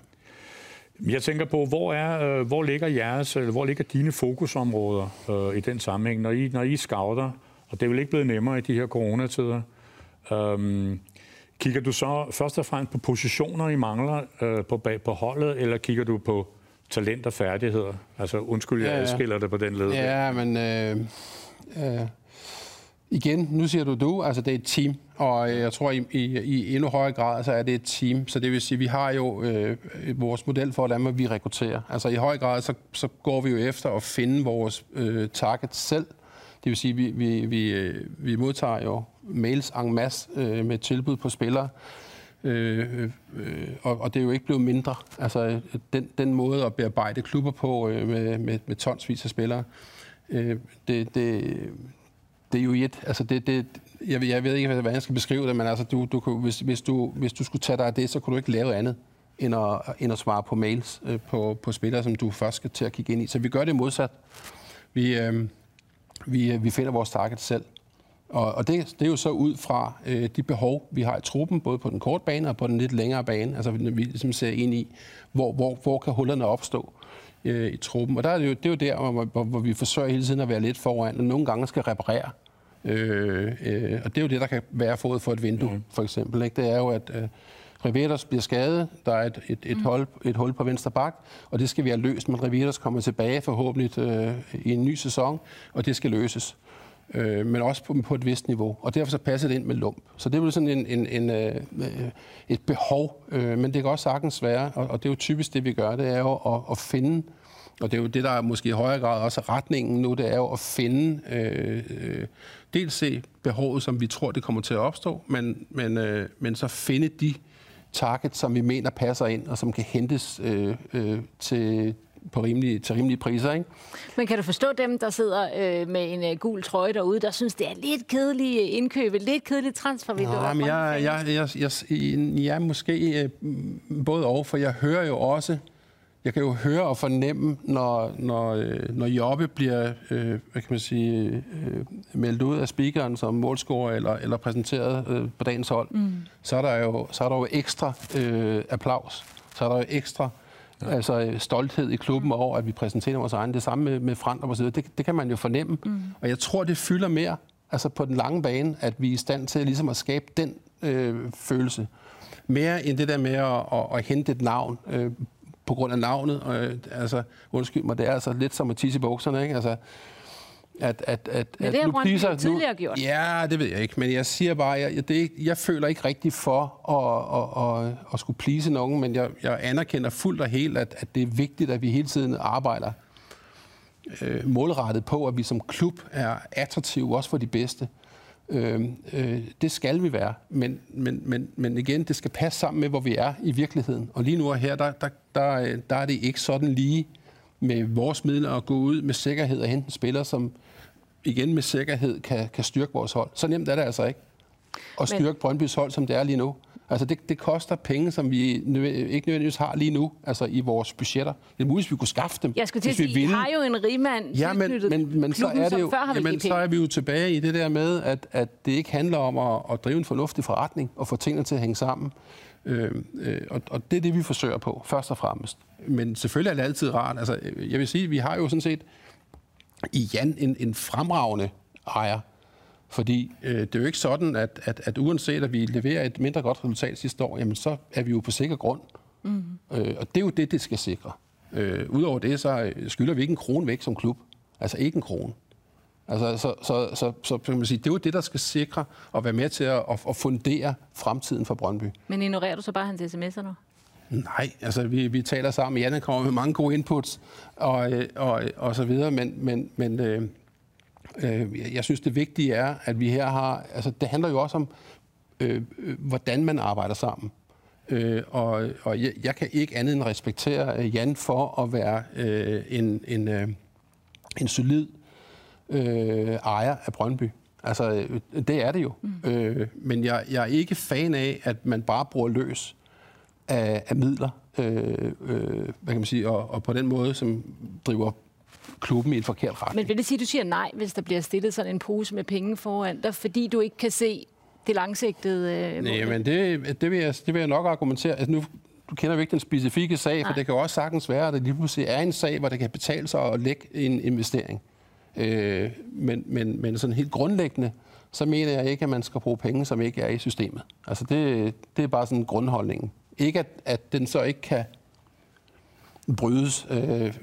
Jeg tænker på, hvor, er, hvor ligger jeres, eller hvor ligger dine fokusområder uh, i den sammenhæng, når I, når I scouter, og det er vel ikke blevet nemmere i de her coronatider. Um, kigger du så først og fremmest på positioner, I mangler uh, på, på holdet, eller kigger du på talent og færdigheder? Altså, undskyld, jeg ja, adskiller det på den led. Ja, men øh, øh, igen, nu siger du du, altså det er et team, og jeg tror i, i, i endnu højere grad, så er det et team. Så det vil sige, vi har jo øh, vores model for, hvordan vi rekrutterer. Altså i høj grad, så, så går vi jo efter at finde vores øh, target selv. Det vil sige, vi, vi, vi, vi modtager jo mails en masse øh, med tilbud på spillere, Øh, øh, og, og det er jo ikke blevet mindre. Altså, den, den måde at bearbejde klubber på øh, med, med, med tonsvis af spillere, øh, det, det, det er jo et... Altså, det, det, jeg, jeg ved ikke, hvad jeg skal beskrive det, men altså, du, du, hvis, hvis, du, hvis du skulle tage dig af det, så kunne du ikke lave andet end at, end at svare på mails øh, på, på spillere, som du først skal til at kigge ind i. Så vi gør det modsat. Vi, øh, vi, vi finder vores target selv. Og, og det, det er jo så ud fra øh, de behov, vi har i truppen, både på den korte bane og på den lidt længere bane. Altså vi ligesom ser ind i, hvor, hvor, hvor kan hullerne opstå øh, i truppen. Og der er det, jo, det er jo der, hvor, hvor, hvor vi forsøger hele tiden at være lidt foran, og nogle gange skal reparere. Øh, øh, og det er jo det, der kan være forud for et vindue, mm. for eksempel. Ikke? Det er jo, at øh, Riveros bliver skadet, der er et, et, et, mm. hul, et hul på venstre bak, og det skal vi have løst, men Riveros kommer tilbage forhåbentlig øh, i en ny sæson, og det skal løses øh, men også på, på et vist niveau. Og derfor så passer det ind med lump. Så det er jo sådan en, en, en, øh, et behov, øh, men det kan også sagtens være, og, og det er jo typisk det, vi gør, det er jo at, at finde og det er jo det, der er måske i højere grad også retningen nu, det er jo at finde, øh, øh, dels se behovet, som vi tror, det kommer til at opstå, men, men, øh, men så finde de targets, som vi mener passer ind, og som kan hentes øh, øh, til, på rimelige, til rimelige priser. Ikke? Men kan du forstå dem, der sidder øh, med en øh, gul trøje derude, der synes, det er lidt kedeligt indkøb, lidt kedeligt transfervindue? Nej, men jeg, jeg, jeg, jeg, jeg, jeg måske øh, både og, for jeg hører jo også, jeg kan jo høre og fornemme, når, når, øh, når Jobbe bliver øh, hvad kan man sige, øh, meldt ud af speakeren som målscorer eller, eller præsenteret øh, på dagens hold, mm. så, er der jo, så er der jo ekstra øh, applaus. Så er der jo ekstra Ja. Altså øh, stolthed i klubben over, at vi præsenterer vores egen. Det samme med, med Frant og så videre. Det, det kan man jo fornemme. Mm. Og jeg tror, det fylder mere altså på den lange bane, at vi er i stand til ligesom at skabe den øh, følelse. Mere end det der med at, at, at hente et navn øh, på grund af navnet. Og, øh, altså, undskyld mig, det er altså lidt som at tisse i bukserne. Ikke? Altså, at, at, at, Men det har Brøndby tidligere nu, gjort. Ja, det ved jeg ikke, men jeg siger bare, jeg, det, jeg føler ikke rigtig for at, at, at, at skulle plise nogen, men jeg, jeg anerkender fuldt og helt, at, at det er vigtigt, at vi hele tiden arbejder øh, målrettet på, at vi som klub er attraktive, også for de bedste. Øh, øh, det skal vi være, men, men, men, men igen, det skal passe sammen med, hvor vi er i virkeligheden. Og lige nu og her, der, der, der, der er det ikke sådan lige med vores midler at gå ud med sikkerhed og hente en spiller, som igen med sikkerhed kan, kan styrke vores hold. Så nemt er det altså ikke. Og styrke Men... Brøndbys hold, som det er lige nu. Altså det, det koster penge, som vi ikke nødvendigvis har lige nu, altså i vores budgetter. Det er muligt, vi kunne skaffe dem, Jeg skulle til at vi sige, I ville. har jo en rigmand Ja, men, men, men så er det jo, jamen, så er vi jo tilbage i det der med, at, at det ikke handler om at, at drive en fornuftig forretning og få tingene til at hænge sammen. Øh, øh, og, og det er det, vi forsøger på, først og fremmest. Men selvfølgelig er det altid rart. Altså, jeg vil sige, vi har jo sådan set i Jan en, en fremragende ejer. Fordi øh, det er jo ikke sådan, at, at, at uanset at vi leverer et mindre godt resultat sidste år, jamen så er vi jo på sikker grund. Mm. Øh, og det er jo det, det skal sikre. Øh, Udover det, så øh, skylder vi ikke en krone væk som klub. Altså ikke en krone. Altså, så, så, så, så kan man sige, det er jo det, der skal sikre og være med til at, at, at fundere fremtiden for Brøndby. Men ignorerer du så bare hans sms'er nu? Nej, altså vi, vi taler sammen. Janne kommer med mange gode inputs og, øh, og, og så videre, men, men, men øh, øh, jeg synes, det vigtige er, at vi her har... Altså, det handler jo også om, øh, øh, hvordan man arbejder sammen. Øh, og og jeg, jeg kan ikke andet end respektere øh, Jan for at være øh, en, en, øh, en solid øh, ejer af Brøndby. Altså, øh, det er det jo. Mm. Øh, men jeg, jeg er ikke fan af, at man bare bruger løs af, af midler, øh, øh, hvad kan man sige, og, og på den måde, som driver klubben i en forkert retning. Men vil det sige, at du siger nej, hvis der bliver stillet sådan en pose med penge foran dig, fordi du ikke kan se det langsigtede øh? Nej, men det, det, vil jeg, det vil jeg nok argumentere. Altså nu, du kender jo ikke den specifikke sag, Nej. for det kan jo også sagtens være, at det lige pludselig er en sag, hvor det kan betale sig at lægge en investering. Øh, men, men, men sådan helt grundlæggende, så mener jeg ikke, at man skal bruge penge, som ikke er i systemet. Altså det, det er bare sådan grundholdningen. Ikke at, at den så ikke kan brydes øh,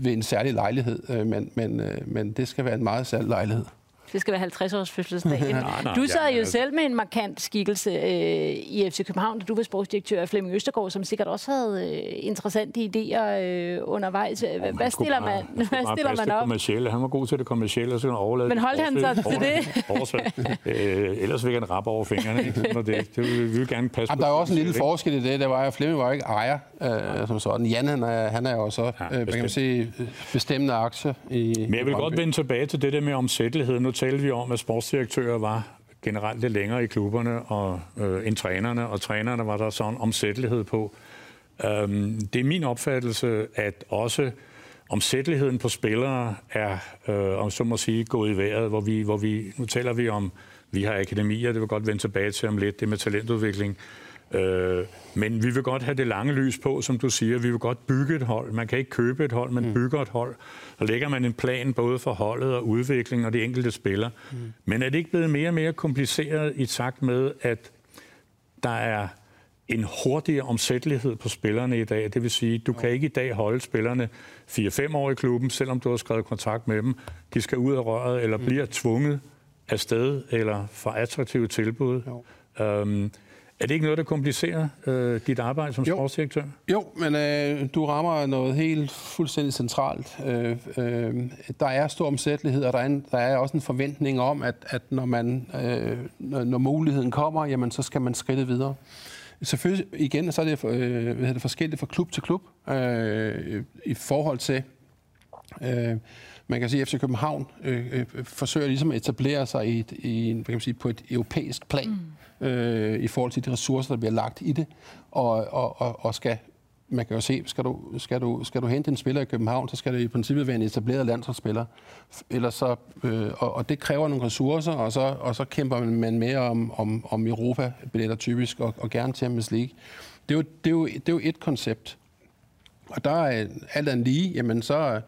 ved en særlig lejlighed, øh, men, men, øh, men det skal være en meget særlig lejlighed. Det skal være 50 års fødselsdagen. Nej, nej, du sad ja, jo altså- selv med en markant skikkelse øh, i FC København, da du var sportsdirektør af Flemming Østergaard, som sikkert også havde øh, interessante idéer øh, undervejs. Hvad, Man hvad kunne stiller bare- man, hvad stiller man det op? kommercielle. Han var god til det kommercielle, og så overlade Men holdt han sig til det? Oversvøm. øh, ellers fik han rap over fingrene. Ikke? Sådan var det. det vil vi vil gerne passe Jamen, der er også en lille forskel i det. Der var, at Flemming var ikke ejer øh, som sådan. Jan, han er, han er jo så, øh, hvad kan man sige, bestemmende aktie i Men jeg vil godt vende tilbage til det der med omsættelighed. Nu talte vi om, at sportsdirektører var generelt lidt længere i klubberne og, øh, end trænerne, og trænerne var der sådan omsættelighed på. Øhm, det er min opfattelse, at også omsætteligheden på spillere er, øh, om så må sige, gået i vejret, hvor vi, hvor vi, nu taler vi om, vi har akademier, det vil godt vende tilbage til om lidt, det med talentudvikling. Øh, men vi vil godt have det lange lys på, som du siger. Vi vil godt bygge et hold. Man kan ikke købe et hold, man bygger et hold. Og lægger man en plan både for holdet og udvikling og de enkelte spillere. Mm. Men er det ikke blevet mere og mere kompliceret i takt med, at der er en hurtigere omsættelighed på spillerne i dag. Det vil sige, du kan ikke i dag holde spillerne 4-5 år i klubben, selvom du har skrevet kontrakt med dem. De skal ud af røret, eller bliver tvunget afsted, eller for attraktive tilbud. Øhm, er det ikke noget, der komplicerer øh, dit arbejde som Jo. sportsdirektør? Jo, men øh, du rammer noget helt fuldstændig centralt. Øh, øh, der er stor omsættelighed, og der er, en, der er også en forventning om, at, at når, man, øh, når, når muligheden kommer, jamen, så skal man skride videre. Selvfølgelig, igen, så er det, øh, hvad hedder det forskelligt fra klub til klub øh, i forhold til, øh, man kan sige, at FC København øh, øh, forsøger ligesom at etablere sig i, et, i en, hvad kan man sige, på et europæisk plan mm øh, i forhold til de ressourcer, der bliver lagt i det, og, og, og, og skal man kan jo se, skal du, skal, du, skal du hente en spiller i København, så skal det i princippet være en etableret landsholdsspiller. Ellers så, øh, og, og det kræver nogle ressourcer, og så, og så kæmper man mere om, om, om Europa-billetter typisk, og, og gerne Champions League. Det er, jo, det, er jo, det er jo et koncept. Og der er alt andet lige, jamen så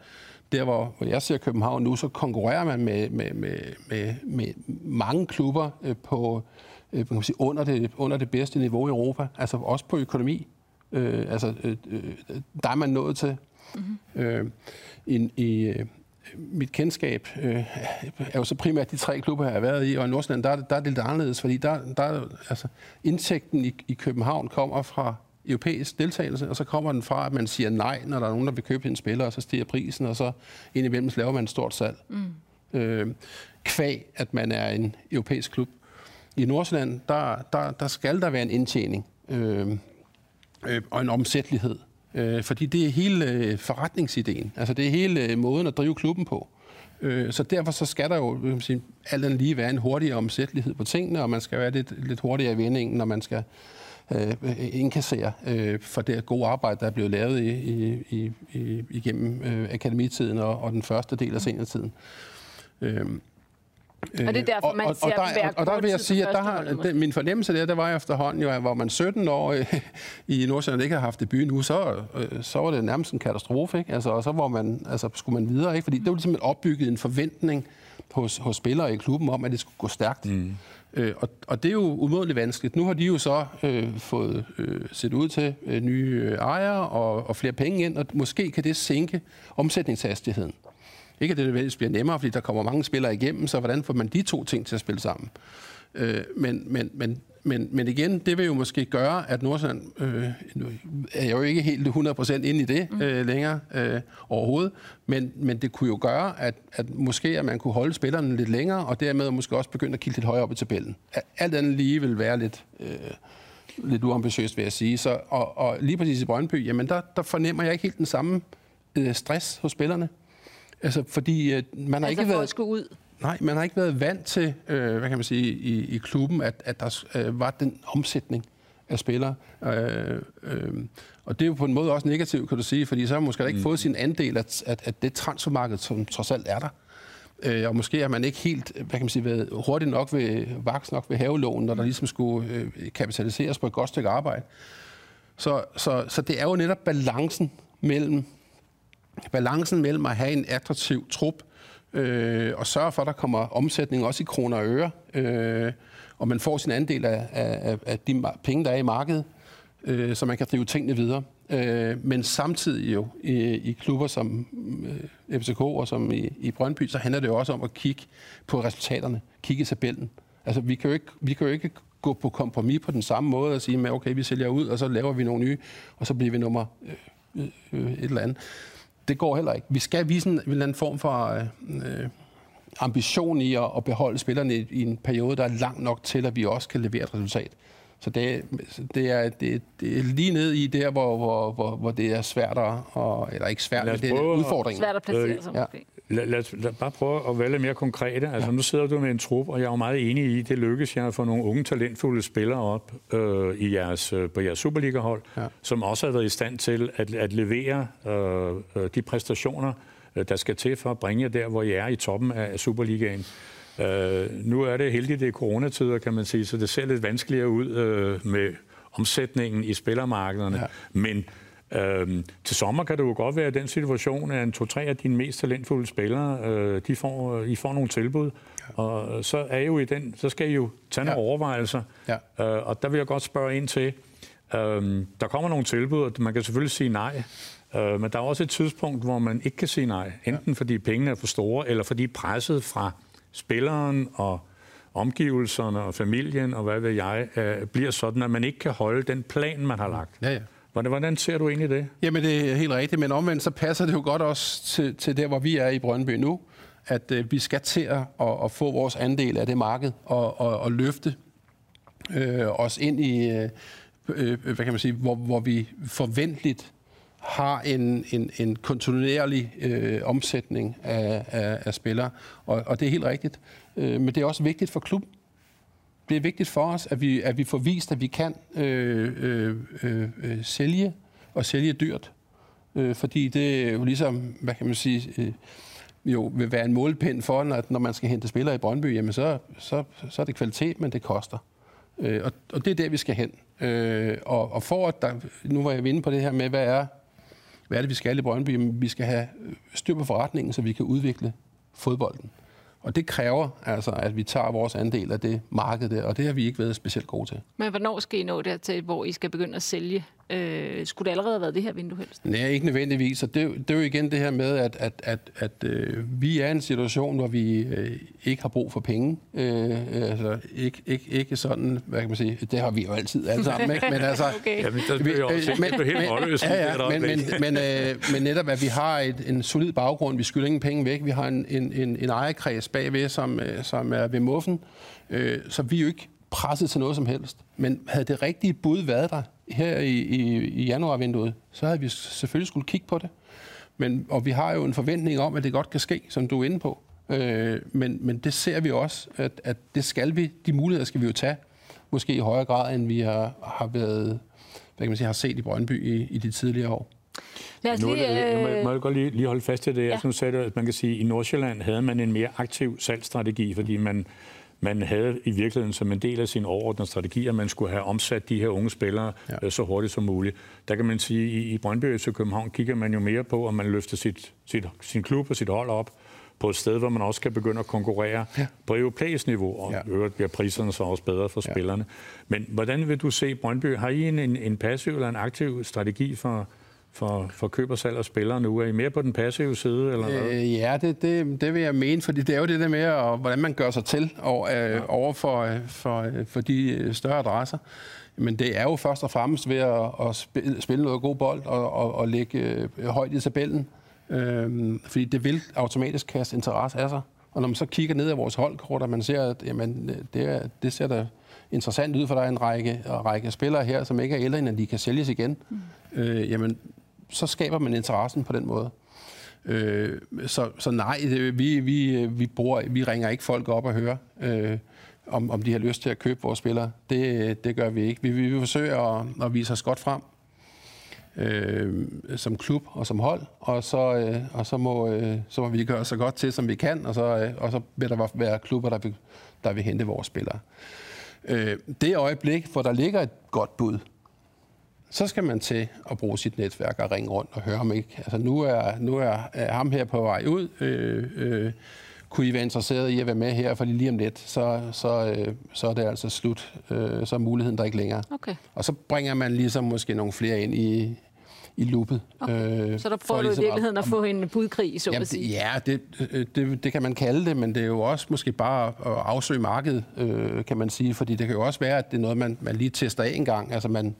der, hvor, hvor jeg ser København nu, så konkurrerer man med, med, med, med, med mange klubber øh, på øh, man kan sige, under, det, under det bedste niveau i Europa, altså også på økonomi. Øh, altså, øh, øh, der er man nået til. Mm-hmm. Øh, i, i øh, mit kendskab øh, er jo så primært de tre klubber, jeg har været i, og i Nordsjælland, der, er der er det lidt anderledes, fordi der, der er, altså, indtægten i, i København kommer fra europæisk deltagelse, og så kommer den fra, at man siger nej, når der er nogen, der vil købe en spiller, og så stiger prisen, og så indimellem laver man et stort salg. Mm. Øh, kvæg, at man er en europæisk klub. I Nordsjælland, der, der, der skal der være en indtjening øh, øh, og en omsættelighed. Øh, fordi det er hele øh, forretningsideen. Altså det er hele øh, måden at drive klubben på. Øh, så derfor så skal der jo kan man sige, alt andet lige være en hurtigere omsættelighed på tingene, og man skal være lidt, lidt hurtigere i vendingen, når man skal øh, indkassere øh, for det gode arbejde, der er blevet lavet i, i, i, i, igennem øh, akademitiden og, og den første del af seniortiden. Øh, og det er derfor, man og, ser og, der, og, og der vil jeg sige, at der har, det, min fornemmelse der, der var efterhånden jo, at hvor man 17 år øh, i Nordsjælland ikke har haft debut nu, så, øh, så var det nærmest en katastrofe, ikke? Altså, og så var man, altså, skulle man videre, ikke? Fordi det var ligesom opbygget en forventning hos, hos spillere i klubben om, at det skulle gå stærkt. Mm. Øh, og, og det er jo umådeligt vanskeligt. Nu har de jo så øh, fået øh, set ud til øh, nye øh, ejere og, og flere penge ind, og måske kan det sænke omsætningshastigheden. Ikke at det nødvendigvis bliver nemmere, fordi der kommer mange spillere igennem, så hvordan får man de to ting til at spille sammen? Øh, men, men, men, men, men igen, det vil jo måske gøre, at Nordsjælland, øh, nu er jeg jo ikke helt 100% ind i det øh, længere øh, overhovedet, men, men det kunne jo gøre, at, at måske at man kunne holde spillerne lidt længere, og dermed måske også begynde at kigge lidt højere op i tabellen. Alt andet lige vil være lidt... Øh, lidt uambitiøst, vil jeg sige. Så, og, og lige præcis i Brøndby, jamen der, der fornemmer jeg ikke helt den samme øh, stress hos spillerne. Altså, fordi øh, man har Altså ikke været... skulle ud. Nej, man har ikke været vant til, øh, hvad kan man sige, i, i klubben, at, at der øh, var den omsætning af spillere. Øh, øh, og det er jo på en måde også negativt, kan du sige, fordi så har man måske ikke mm. fået sin andel af, at, at det transfermarked, som trods alt er der. Øh, og måske har man ikke helt, hvad kan man sige, været hurtigt nok ved, vaks nok ved havelån, når der ligesom skulle øh, kapitaliseres på et godt stykke arbejde. Så, så, så det er jo netop balancen mellem balancen mellem at have en attraktiv trup øh, og sørge for, at der kommer omsætning også i kroner og øre, øh, og man får sin andel af, af, af de penge, der er i markedet, øh, så man kan drive tingene videre. Øh, men samtidig jo i, i klubber som øh, FCK og som i, i Brøndby, så handler det jo også om at kigge på resultaterne, kigge i tabellen. Altså, vi kan jo ikke, vi kan jo ikke gå på kompromis på den samme måde og sige, med, okay, vi sælger ud, og så laver vi nogle nye, og så bliver vi nummer øh, øh, øh et eller andet det går heller ikke. Vi skal vise en, en eller anden form for øh, øh, ambition i at, at beholde spillerne i, i en periode, der er lang nok til, at vi også kan levere et resultat. Så det, det, er, det, det er lige ned i der, hvor, hvor, hvor, hvor det er svært at, og, eller ikke svært, men det er udfordringen. Svært at placere sig, ja. Lad, lad, lad bare prøve at være lidt mere konkrete. Altså, ja. nu sidder du med en trup, og jeg er jo meget enig i, det lykkes jer at få nogle unge, talentfulde spillere op øh, i jeres, øh, på jeres Superliga-hold, ja. som også har været i stand til at, at levere øh, de præstationer, øh, der skal til for at bringe jer der, hvor I er i toppen af Superligaen. Øh, nu er det heldigt, det er coronatider, kan man sige, så det ser lidt vanskeligere ud øh, med omsætningen i spillermarkederne. Ja. Men Øhm, til sommer kan det jo godt være den situation, at en to-tre af dine mest talentfulde spillere, øh, de får, I får nogle tilbud. Ja. Og så er I jo i den, så skal I jo tage nogle ja. overvejelser. Ja. Øh, og der vil jeg godt spørge ind til, øh, der kommer nogle tilbud, og man kan selvfølgelig sige nej. Øh, men der er også et tidspunkt, hvor man ikke kan sige nej. Enten ja. fordi pengene er for store, eller fordi presset fra spilleren og omgivelserne og familien og hvad ved jeg, øh, bliver sådan, at man ikke kan holde den plan, man har lagt. Ja, ja. Hvordan ser du ind i det? Jamen, det er helt rigtigt, men omvendt så passer det jo godt også til, til der, hvor vi er i Brøndby nu, at øh, vi skal til at, at, få vores andel af det marked og, og, og løfte øh, os ind i, øh, øh, hvad kan man sige, hvor, hvor vi forventeligt har en, en, en kontinuerlig øh, omsætning af, af, af spillere, og, og det er helt rigtigt. Øh, men det er også vigtigt for klubben det er vigtigt for os, at vi, at vi får vist, at vi kan øh, øh, øh, øh, sælge og sælge dyrt. Øh, fordi det er jo ligesom, hvad kan man sige, øh, jo vil være en målpind for, når, når man skal hente spillere i Brøndby, jamen så, så, så er det kvalitet, men det koster. Øh, og, og det er der, vi skal hen. Øh, og, og for at der, nu var jeg inde på det her med, hvad er, hvad er det, vi skal i Brøndby? Vi skal have øh, styr på forretningen, så vi kan udvikle fodbolden. Og det kræver altså, at vi tager vores andel af det marked der, og det har vi ikke været specielt gode til. Men hvornår skal I nå dertil, hvor I skal begynde at sælge? Øh, skulle det allerede have været det her vindue helst? Nej, ikke nødvendigvis. Og det, det er jo igen det her med, at, at, at, at øh, vi er i en situation, hvor vi øh, ikke har brug for penge. Øh, altså ikke, ikke, ikke sådan, hvad kan man sige, det har vi jo altid alle sammen, ikke? Men altså... okay. Jamen, der bliver jo også men, helt men, ja, ja, men, men, men, øh, men netop, at vi har et, en solid baggrund, vi skylder ingen penge væk, vi har en, en, en, en ejerkreds bagved, som, øh, som er ved muffen, øh, så vi er jo ikke presset til noget som helst. Men havde det rigtige bud været der her i, i, i januarvinduet, så havde vi selvfølgelig skulle kigge på det. Men, og vi har jo en forventning om, at det godt kan ske, som du er inde på. Øh, men, men det ser vi også, at, at det skal vi, de muligheder skal vi jo tage. måske i højere grad, end vi har, har været, hvad kan man sige, har set i Brøndby i, i de tidligere år. Lad os Nu lige, det, må, øh, må jeg godt lige, lige holde fast i det. Ja. Jeg synes, at man kan sige, at i Nordsjælland havde man en mere aktiv salgsstrategi, fordi man, man havde i virkeligheden som en del af sin overordnede strategi, at man skulle have omsat de her unge spillere Ja. ja. så hurtigt som muligt. Der kan man sige, at i, Brøndby til København kigger man jo mere på, om man løfter sit, sit, sin klub og sit hold op på et sted, hvor man også kan begynde at konkurrere Ja. på europæisk niveau, og Ja. øvrigt bliver priserne så også bedre for ja. spillerne. Men hvordan vil du se Brøndby? Har I en, en, en passiv eller en aktiv strategi for, for, for køb og salg af spillere nu? Er I mere på den passive side? Eller hvad? Øh, ja, det, det, det vil jeg mene, fordi det er jo det der med, og, hvordan man gør sig til over, øh, over for, øh, for, øh, for de øh, større adresser. Men det er jo først og fremmest ved at, at spille, spille noget god bold og, og, og ligge øh, højt i tabellen. Øhm, fordi det vil automatisk kaste interesse af sig. Og når man så kigger ned af vores holdkort, og man ser, at jamen, det, er, det ser da interessant ud, for der er en række, en række spillere her, som ikke er ældre, end at de kan sælges igen. Mm. Øh, jamen, så skaber man interessen på den måde. Øh, så, så nej, det, vi, vi, vi, bruger, vi ringer ikke folk op og hører, øh, om, om de har lyst til at købe vores spillere. Det, det gør vi ikke. Vi, vi vil forsøge at, at vise os godt frem øh, som klub og som hold, og så, øh, og så, må, øh, så må vi gøre så godt til, som vi kan, og så, øh, og så vil der være klubber, der vil, der vil hente vores spillere. Øh, det øjeblik, hvor der ligger et godt bud, så skal man til at bruge sit netværk og ringe rundt og høre om ikke. Altså nu er, nu er, er ham her på vej ud. Øh, øh, kunne I være interesseret i at være med her, fordi lige om lidt, så, så, øh, så er det altså slut. Øh, så er muligheden der ikke længere. okay. Og så bringer man ligesom måske nogle flere ind i, i loopet. Okay. Øh, Så der får du i ligesom at- virkeligheden at få en budkrig, så Jamen, at sige. ja, det, øh, det, det kan man kalde det, men det er jo også måske bare at afsøge markedet, øh, kan man sige. Fordi det kan jo også være, at det er noget, man, man lige tester af en gang. Altså man,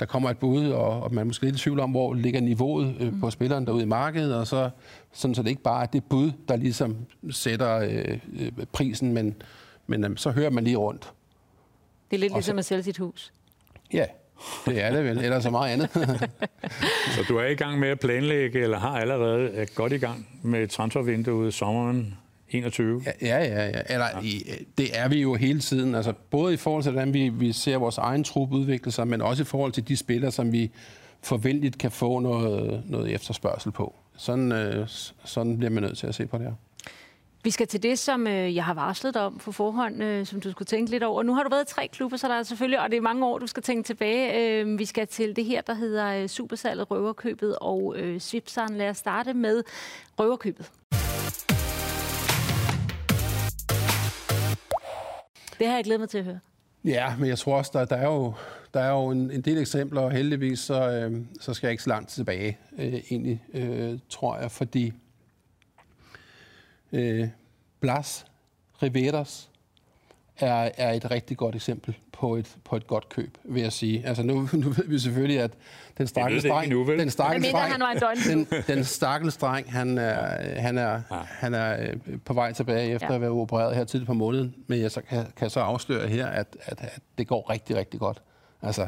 der kommer et bud, og, og man er måske lidt i tvivl om, hvor ligger niveauet øh, på spilleren derude i markedet, og så, sådan, så det ikke bare er det bud, der ligesom sætter øh, øh, prisen, men, men øh, så hører man lige rundt. Det er lidt Og så- ligesom at sælge sit hus. Ja, det er det vel, eller så meget andet. Så du er i gang med at planlægge, eller har allerede er godt i gang med transfervinduet sommeren 21? Ja, ja, ja. ja. Eller, i, det er vi jo hele tiden. Altså, både i forhold til, hvordan vi, vi ser vores egen trup udvikle sig, men også i forhold til de spillere, som vi forventeligt kan få noget, noget efterspørgsel på. Sådan, øh, sådan bliver man nødt til at se på det her. Vi skal til det, som øh, jeg har varslet dig om på forhånd, øh, som du skulle tænke lidt over. Nu har du været i tre klubber, så der er selvfølgelig, og det er mange år, du skal tænke tilbage. Øh, vi skal til det her, der hedder øh, Supersalget, Røverkøbet og øh, Svipsaren. Lad os starte med Røverkøbet. Det har jeg glædet mig til at høre. Ja, men jeg tror også, der, der er jo, der er jo en, en del eksempler, og heldigvis så, øh, så skal jeg ikke så langt tilbage, øh, egentlig, øh, tror jeg, fordi øh, Blas Riveras er, er et rigtig godt eksempel på et, på et godt køb, vil jeg sige. Altså nu, nu ved vi selvfølgelig, at den stakkels dreng, endnu, vel? den stakkels dreng, døgnflue. den, den stakkels dreng, han er, han er, han er øh, på vej tilbage efter Ja. at være opereret her tidligt på måneden. Men jeg så kan, kan så afsløre her, at, at, at det går rigtig, rigtig godt. Altså,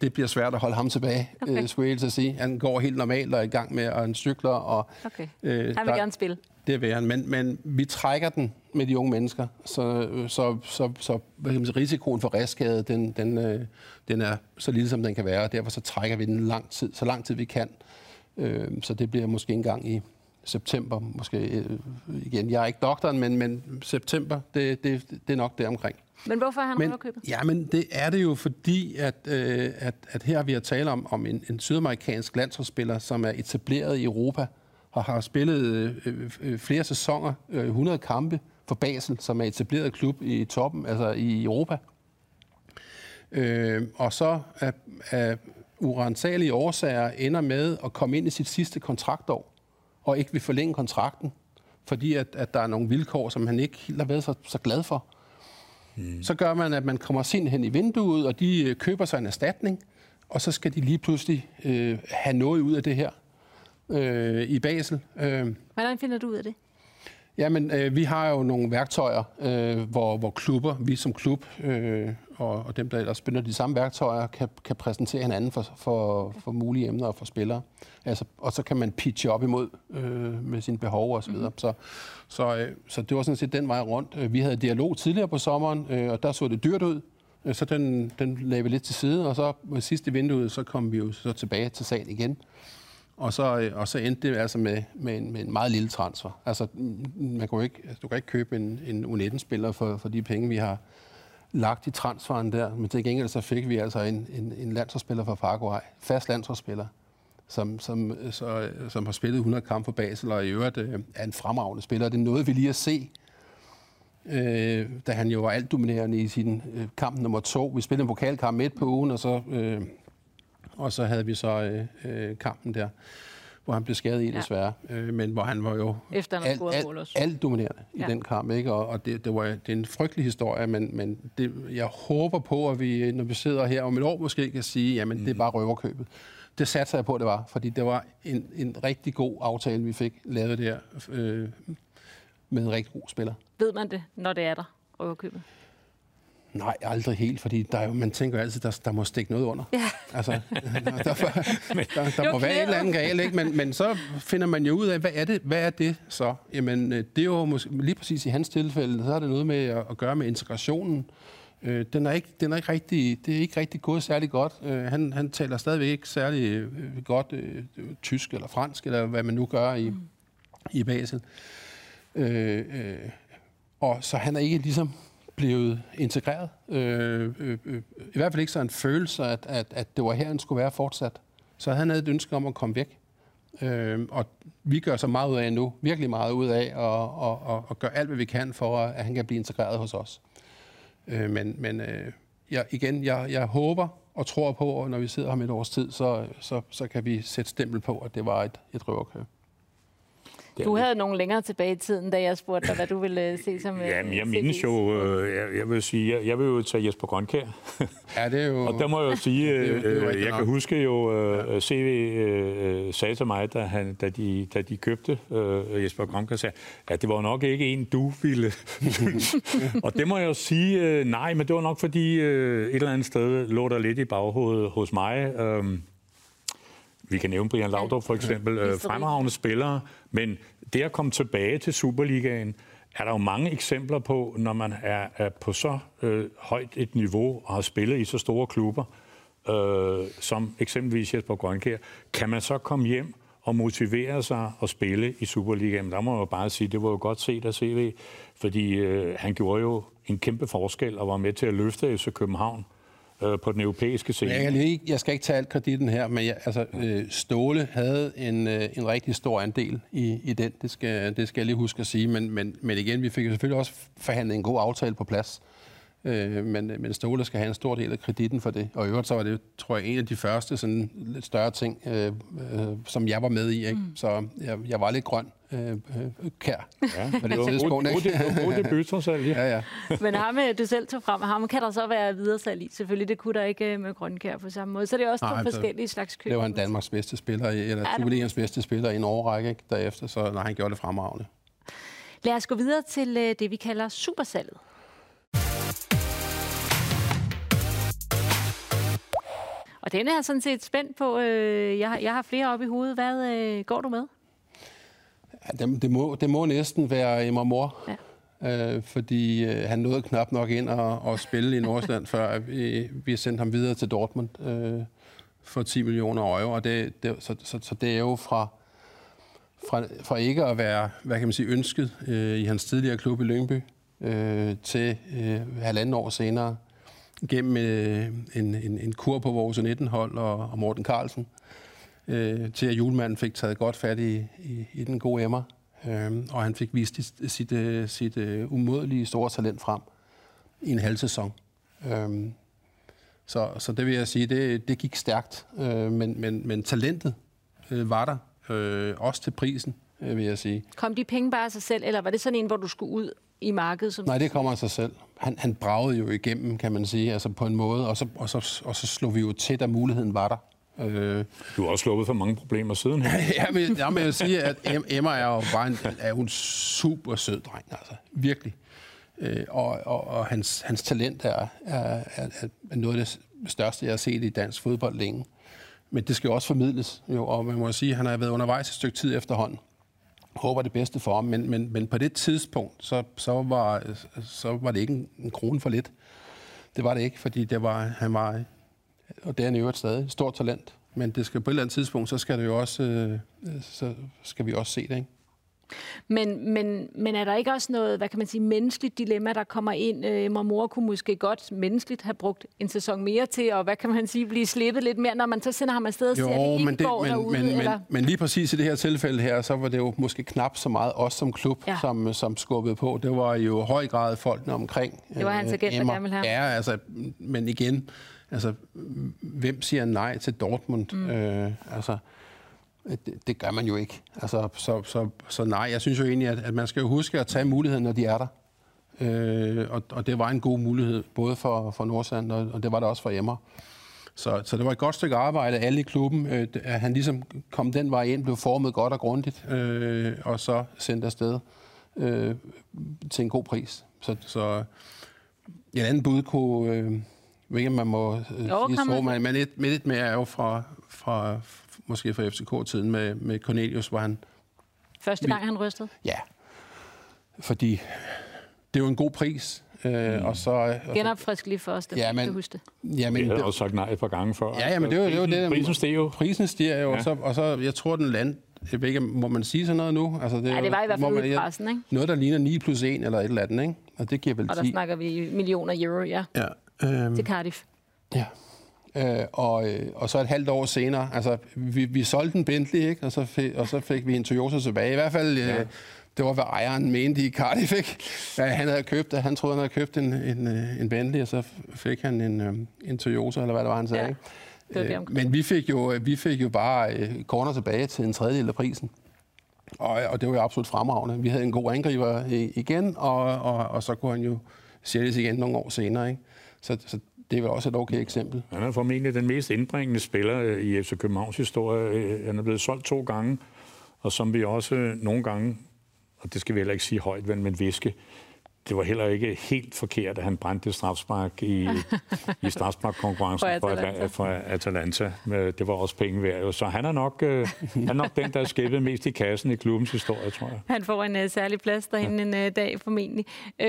det bliver svært at holde ham tilbage, Okay. okay. øh, skulle jeg til at sige. Han går helt normalt og er i gang med, og han cykler. Og, Okay. øh, Han vil der- gerne spille. Det vil han, men, men vi trækker den med de unge mennesker, så, så, så, så hvad kan man sige, risikoen for restskade, den, den, øh, den er så lille, som den kan være, og derfor så trækker vi den lang tid, så lang tid vi kan. Øh, så det bliver måske en gang i september, måske øh, igen. Jeg er ikke doktoren, men, men september, det, det, det er nok det omkring. Men hvorfor er han Men, Røverkøbet? ja, men det er det jo fordi, at, øh, at, at her har vi at tale om, om en, en sydamerikansk landsholdsspiller, som er etableret i Europa, og har spillet øh, øh, flere sæsoner, øh, 100 kampe for Basel, som er etableret klub i toppen, altså i Europa. Øh, og så af, af urensagelige årsager ender med at komme ind i sit sidste kontraktår, og ikke vil forlænge kontrakten, fordi at, at der er nogle vilkår, som han ikke helt har været så, så glad for. Mm. Så gør man, at man kommer sind hen i vinduet, og de øh, køber sig en erstatning, og så skal de lige pludselig øh, have noget ud af det her øh, i Basel. Øh, Hvordan finder du ud af det? Jamen, øh, vi har jo nogle værktøjer, øh, hvor, hvor klubber, vi som klub, øh, og, og dem, der ellers spiller de samme værktøjer, kan, kan præsentere hinanden for, for, for mulige emner og for spillere. Altså, og så kan man pitche op imod øh, med sine behov osv. Mm. Så, så, øh, så det var sådan set den vej rundt. Øh, Vi havde dialog tidligere på sommeren, øh, og der så det dyrt ud. Øh, Så den, den lagde vi lidt til side, og så med sidste vinduet, så kom vi jo så tilbage til sagen igen. Og så, øh, og så endte det altså med, med, en, med en meget lille transfer. Altså, mm, mm, man kan ikke, altså, du kan ikke købe en, en U19-spiller for, for de penge, vi har lagt i transferen der. Men til gengæld så fik vi altså en, en, en landsholdsspiller fra Paraguay, fast landsholdsspiller, som, som, øh, så, øh, som har spillet 100 kampe for Basel, og i øvrigt øh, er en fremragende spiller. Det er noget, vi lige at se, øh, da han jo var alt dominerende i sin øh, kamp nummer to. Vi spillede en pokalkamp midt på ugen, og så, øh, og så havde vi så øh, øh, kampen der, hvor han blev skadet i Ja. desværre. Øh, men hvor han var jo Efter han alt, alt, alt dominerende i Ja. den kamp. Ikke? Og, og det, det, var, det er en frygtelig historie, men, men det, jeg håber på, at vi, når vi sidder her om et år, måske kan sige, jamen mm. det er bare røverkøbet. Det satser jeg på, at det var, fordi det var en, en rigtig god aftale, vi fik lavet der øh, med en rigtig god spiller. Ved man det, når det er der, røverkøbet? Nej, aldrig helt, fordi der er jo, man tænker jo altid, der, der må stikke noget under. Ja. Altså, der, der, der, der må være et eller andet galt, ikke? Men, men så finder man jo ud af, hvad er det, hvad er det så? Jamen, øh, det er jo måske, lige præcis i hans tilfælde, så har det noget med at, at gøre med integrationen. Øh, den, er ikke, den er ikke rigtig, det er ikke rigtig gået særlig godt. Øh, han, han taler stadigvæk ikke særlig øh, godt øh, tysk eller fransk, eller hvad man nu gør i, mm. i Basel. Øh, øh, og så han er ikke ligesom blevet integreret. Øh, øh, øh, I hvert fald ikke så en følelse, at, at, at det var her, han skulle være fortsat. Så han havde et ønske om at komme væk. Øh, og vi gør så meget ud af nu, virkelig meget ud af, og, og, og, og gør alt, hvad vi kan for, at han kan blive integreret hos os. Øh, men men øh, jeg, igen, jeg, jeg håber og tror på, at når vi sidder her med et års tid, så, så, så kan vi sætte stempel på, at det var et, et røverkøb. Du havde nogle længere tilbage i tiden, da jeg spurgte dig, hvad du ville øh, se som... øh, Jamen, jeg CV's. mindes jo, øh, jeg, jeg vil sige, jeg, jeg vil jo tage Jesper Grønkær. Ja, det er jo... Og der må jeg jo sige, Det det jo øh, rigtigt jeg nok. kan huske jo, øh, CV øh, sagde til mig, da, han, da, de, da de købte øh, Jesper Grønkær, sagde, at det var nok ikke en, du ville Og det må jeg jo sige, øh, nej, men det var nok fordi øh, et eller andet sted lå der lidt i baghovedet hos mig. Øh, vi kan nævne Brian Laudrup for eksempel, øh, fremragende spillere, men det at komme tilbage til Superligaen, er der jo mange eksempler på, når man er, er på så øh, højt et niveau og har spillet i så store klubber, øh, som eksempelvis Jesper Grønkær, kan man så komme hjem og motivere sig at spille i Superligaen. Der må jeg jo bare sige, det var jo godt set af CV, fordi øh, han gjorde jo en kæmpe forskel og var med til at løfte FC København øh, på den europæiske scene. Jeg, lige, jeg skal ikke tage alt kreditten her, men jeg, altså, øh, Ståle havde en, øh, en rigtig stor andel i, i den. Det skal, det skal jeg lige huske at sige. Men, men, men igen, vi fik jo selvfølgelig også forhandlet en god aftale på plads. Øh, men, men Ståle skal have en stor del af kreditten for det. Og i øvrigt så var det, tror jeg, en af de første sådan lidt større ting, øh, øh, som jeg var med i. Ikke? Mm. Så jeg, jeg var lidt grøn øh, øh, kær Ja, på det det var tidspunkt. god, god debut, trods alt. Ja. Ja. Men ham, øh, du selv tog frem, ham kan der så være videre salg i. Selvfølgelig, det kunne der ikke øh, med Grønkær på samme måde. Så det er også to Nej, altså, forskellige slags køb. Det var han Danmarks bedste spiller, i- eller det Superligans bedste spiller i en årrække ikke? derefter, så nej, han gjorde det fremragende. Lad os gå videre til øh, det, vi kalder supersalget. Og den er jeg sådan set spændt på. Øh, jeg, har, jeg har flere op i hovedet. Hvad øh, går du med? Ja, det, det, må, det må næsten være Emma Mor. Ja. Øh, fordi øh, han nåede knap nok ind og, og spille i Nordsjælland, før vi, vi sendte ham videre til Dortmund øh, for 10 millioner euro. Og det, det, så, så, så det er jo fra, fra, fra ikke at være hvad kan man sige, ønsket øh, i hans tidligere klub i Lyngby, øh, til øh, halvanden år senere, gennem øh, en, en, en kur på vores 19-hold og, og Morten Carlsen, øh, til at julemanden fik taget godt fat i, i, i den gode Emma, øh, og han fik vist sit, sit, øh, sit øh, umådelige store talent frem i en halv sæson. Øh, så, så det vil jeg sige, det, det gik stærkt, øh, men, men, men talentet øh, var der, øh, også til prisen, øh, vil jeg sige. Kom de penge bare af sig selv, eller var det sådan en, hvor du skulle ud i markedet? Som Nej, det kommer af sig selv. Han, han bragede jo igennem, kan man sige, altså på en måde, og så, og så, og så slog vi jo til, da muligheden var der. Øh, Du har også sluppet for mange problemer siden. her. ja, men, jeg vil sige, at Em- Emma er jo bare en, er jo en super sød dreng, altså. Virkelig. Øh, og, og, og hans, hans talent er, er, er, er noget af det største, jeg har set i dansk fodbold længe. Men det skal jo også formidles, jo, og man må sige, at han har været undervejs et stykke tid efterhånden. Håber det bedste for ham, men, men, men på det tidspunkt, så, så, var, så var det ikke en, en krone for lidt. Det var det ikke, fordi det var, han var, og det er han i øvrigt stadig, stort talent. Men det skal på et eller andet tidspunkt, så skal, det jo også, øh, så skal vi også se det, ikke? Men, men, men er der ikke også noget, hvad kan man sige, menneskeligt dilemma, der kommer ind? Øh, mor kunne måske godt menneskeligt have brugt en sæson mere til, og hvad kan man sige, blive slippet lidt mere, når man så sender ham afsted og jo, siger, at det men det, går men, derude? men, eller? men, men lige præcis i det her tilfælde her, så var det jo måske knap så meget os som klub, Ja. som, som skubbede på. Det var jo i høj grad folkene omkring. Det var hans øh, agent, der gerne ville have. Ja, altså, men igen, altså, hvem siger nej til Dortmund? Mm. Øh, altså, det, det gør man jo ikke. Altså, så, så, så nej, jeg synes jo egentlig, at, at man skal jo huske at tage muligheden, når de er der. Øh, og, og det var en god mulighed, både for, for Nordsand, og, og det var det også for Emmer. Så, så det var et godt stykke arbejde, alle i klubben, øh, at han ligesom kom den vej ind, blev formet godt og grundigt, øh, og så sendt afsted øh, til en god pris. Så, så et andet bud kunne, øh, om man må øh, sige kan man sige. men, men et, med lidt mere er jo fra, fra måske fra FCK-tiden med, med Cornelius, hvor han Første gang, han rystede? Ja, fordi det er jo en god pris. Øh, mm. og så, og så, Genopfrisk lige for os, det Ja, men- men, huske det. ja, men Vi havde det, også sagt nej et par gange før. ja, ja, men det er jo det. Jo det Prisen steg jo. Prisen stiger jo, ja. Og, så, og så, jeg tror, den land... Jeg ved ikke, må man sige sådan noget nu? Altså, det, er Ja, det var i hvert fald man- pressen, ikke? Noget, der ligner 9 plus 1 eller et eller andet, ikke? Og det giver vel Og der 10. snakker vi millioner euro, ja, Ja, øhm, til Cardiff. ja. Øh, og, øh, og så et halvt år senere, altså vi, vi solgte en Bentley, ikke? Og, så fik, og så fik vi en Toyota tilbage. I hvert fald, øh, det var, hvad ejeren mente i Cardiff, ikke? Ja, han havde købt, han troede, han havde købt en, en, øh, en Bentley, og så fik han en, øh, en Toyota, eller hvad det var, han sagde. Ja, ikke? det Øh. Men vi fik jo, vi fik jo bare øh, corner tilbage til en tredjedel af prisen. Og, og det var jo absolut fremragende. Vi havde en god angriber igen, og, og, og så kunne han jo sælges igen nogle år senere. Ikke? Så, så det er vel også et okay eksempel. Han er formentlig den mest indbringende spiller øh, i FC Københavns historie. Øh, han er blevet solgt to gange, og som vi også nogle gange, og det skal vi heller ikke sige højt, men men viske, det var heller ikke helt forkert, at han brændte strafspark i, i strafsparkkonkurrencen For for, Atalanta. For Atalanta. Det var også penge værd. jo. Så han er nok, øh, han er nok den, der er skæppet mest i kassen i klubbens historie, tror jeg. Han får en uh, særlig plads derinde en uh, dag formentlig. Uh,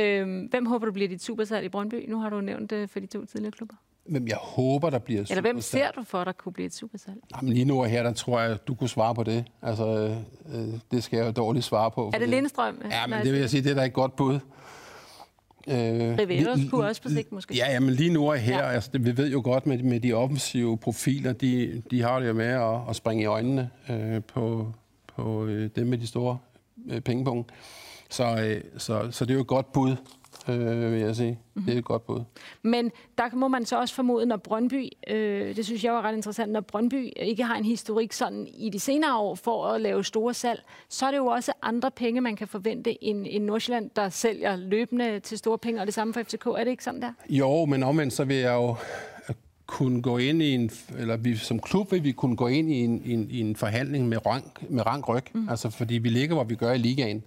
hvem håber du bliver dit supersalg i Brøndby? Nu har du nævnt det for de to tidligere klubber. Men jeg håber, der bliver Eller hvem ser du for, der kunne blive et supersalg? Jamen, lige nu og her, der tror jeg, du kunne svare på det. Altså, øh, det skal jeg jo dårligt svare på. Er det Lindstrøm? Ja, men det vil jeg sige, det er da et godt bud. Øh, Riveros kunne også på sigt måske. Ja, ja, men lige nu og her, ja. altså, det, vi ved jo godt med, med de offensive profiler, de, de har det jo med at, at springe i øjnene øh, på, på øh, dem med de store øh, pengepunkt. Så, øh, så, så det er jo et godt bud, øh, vil jeg sige. Mhm. Mm-hmm. Det er et godt bud. Men der må man så også formode, når Brøndby, øh, det synes jeg var ret interessant, når Brøndby ikke har en historik sådan i de senere år for at lave store salg, så er det jo også andre penge, man kan forvente end, end Nordsjælland, der sælger løbende til store penge, og det samme for FCK. Er det ikke sådan der? Jo, men omvendt så vil jeg jo kunne gå ind i en, eller vi som klub vil vi kunne gå ind i en, en, en forhandling med rank, med rank ryg. Mm. Altså fordi vi ligger, hvor vi gør i ligaen.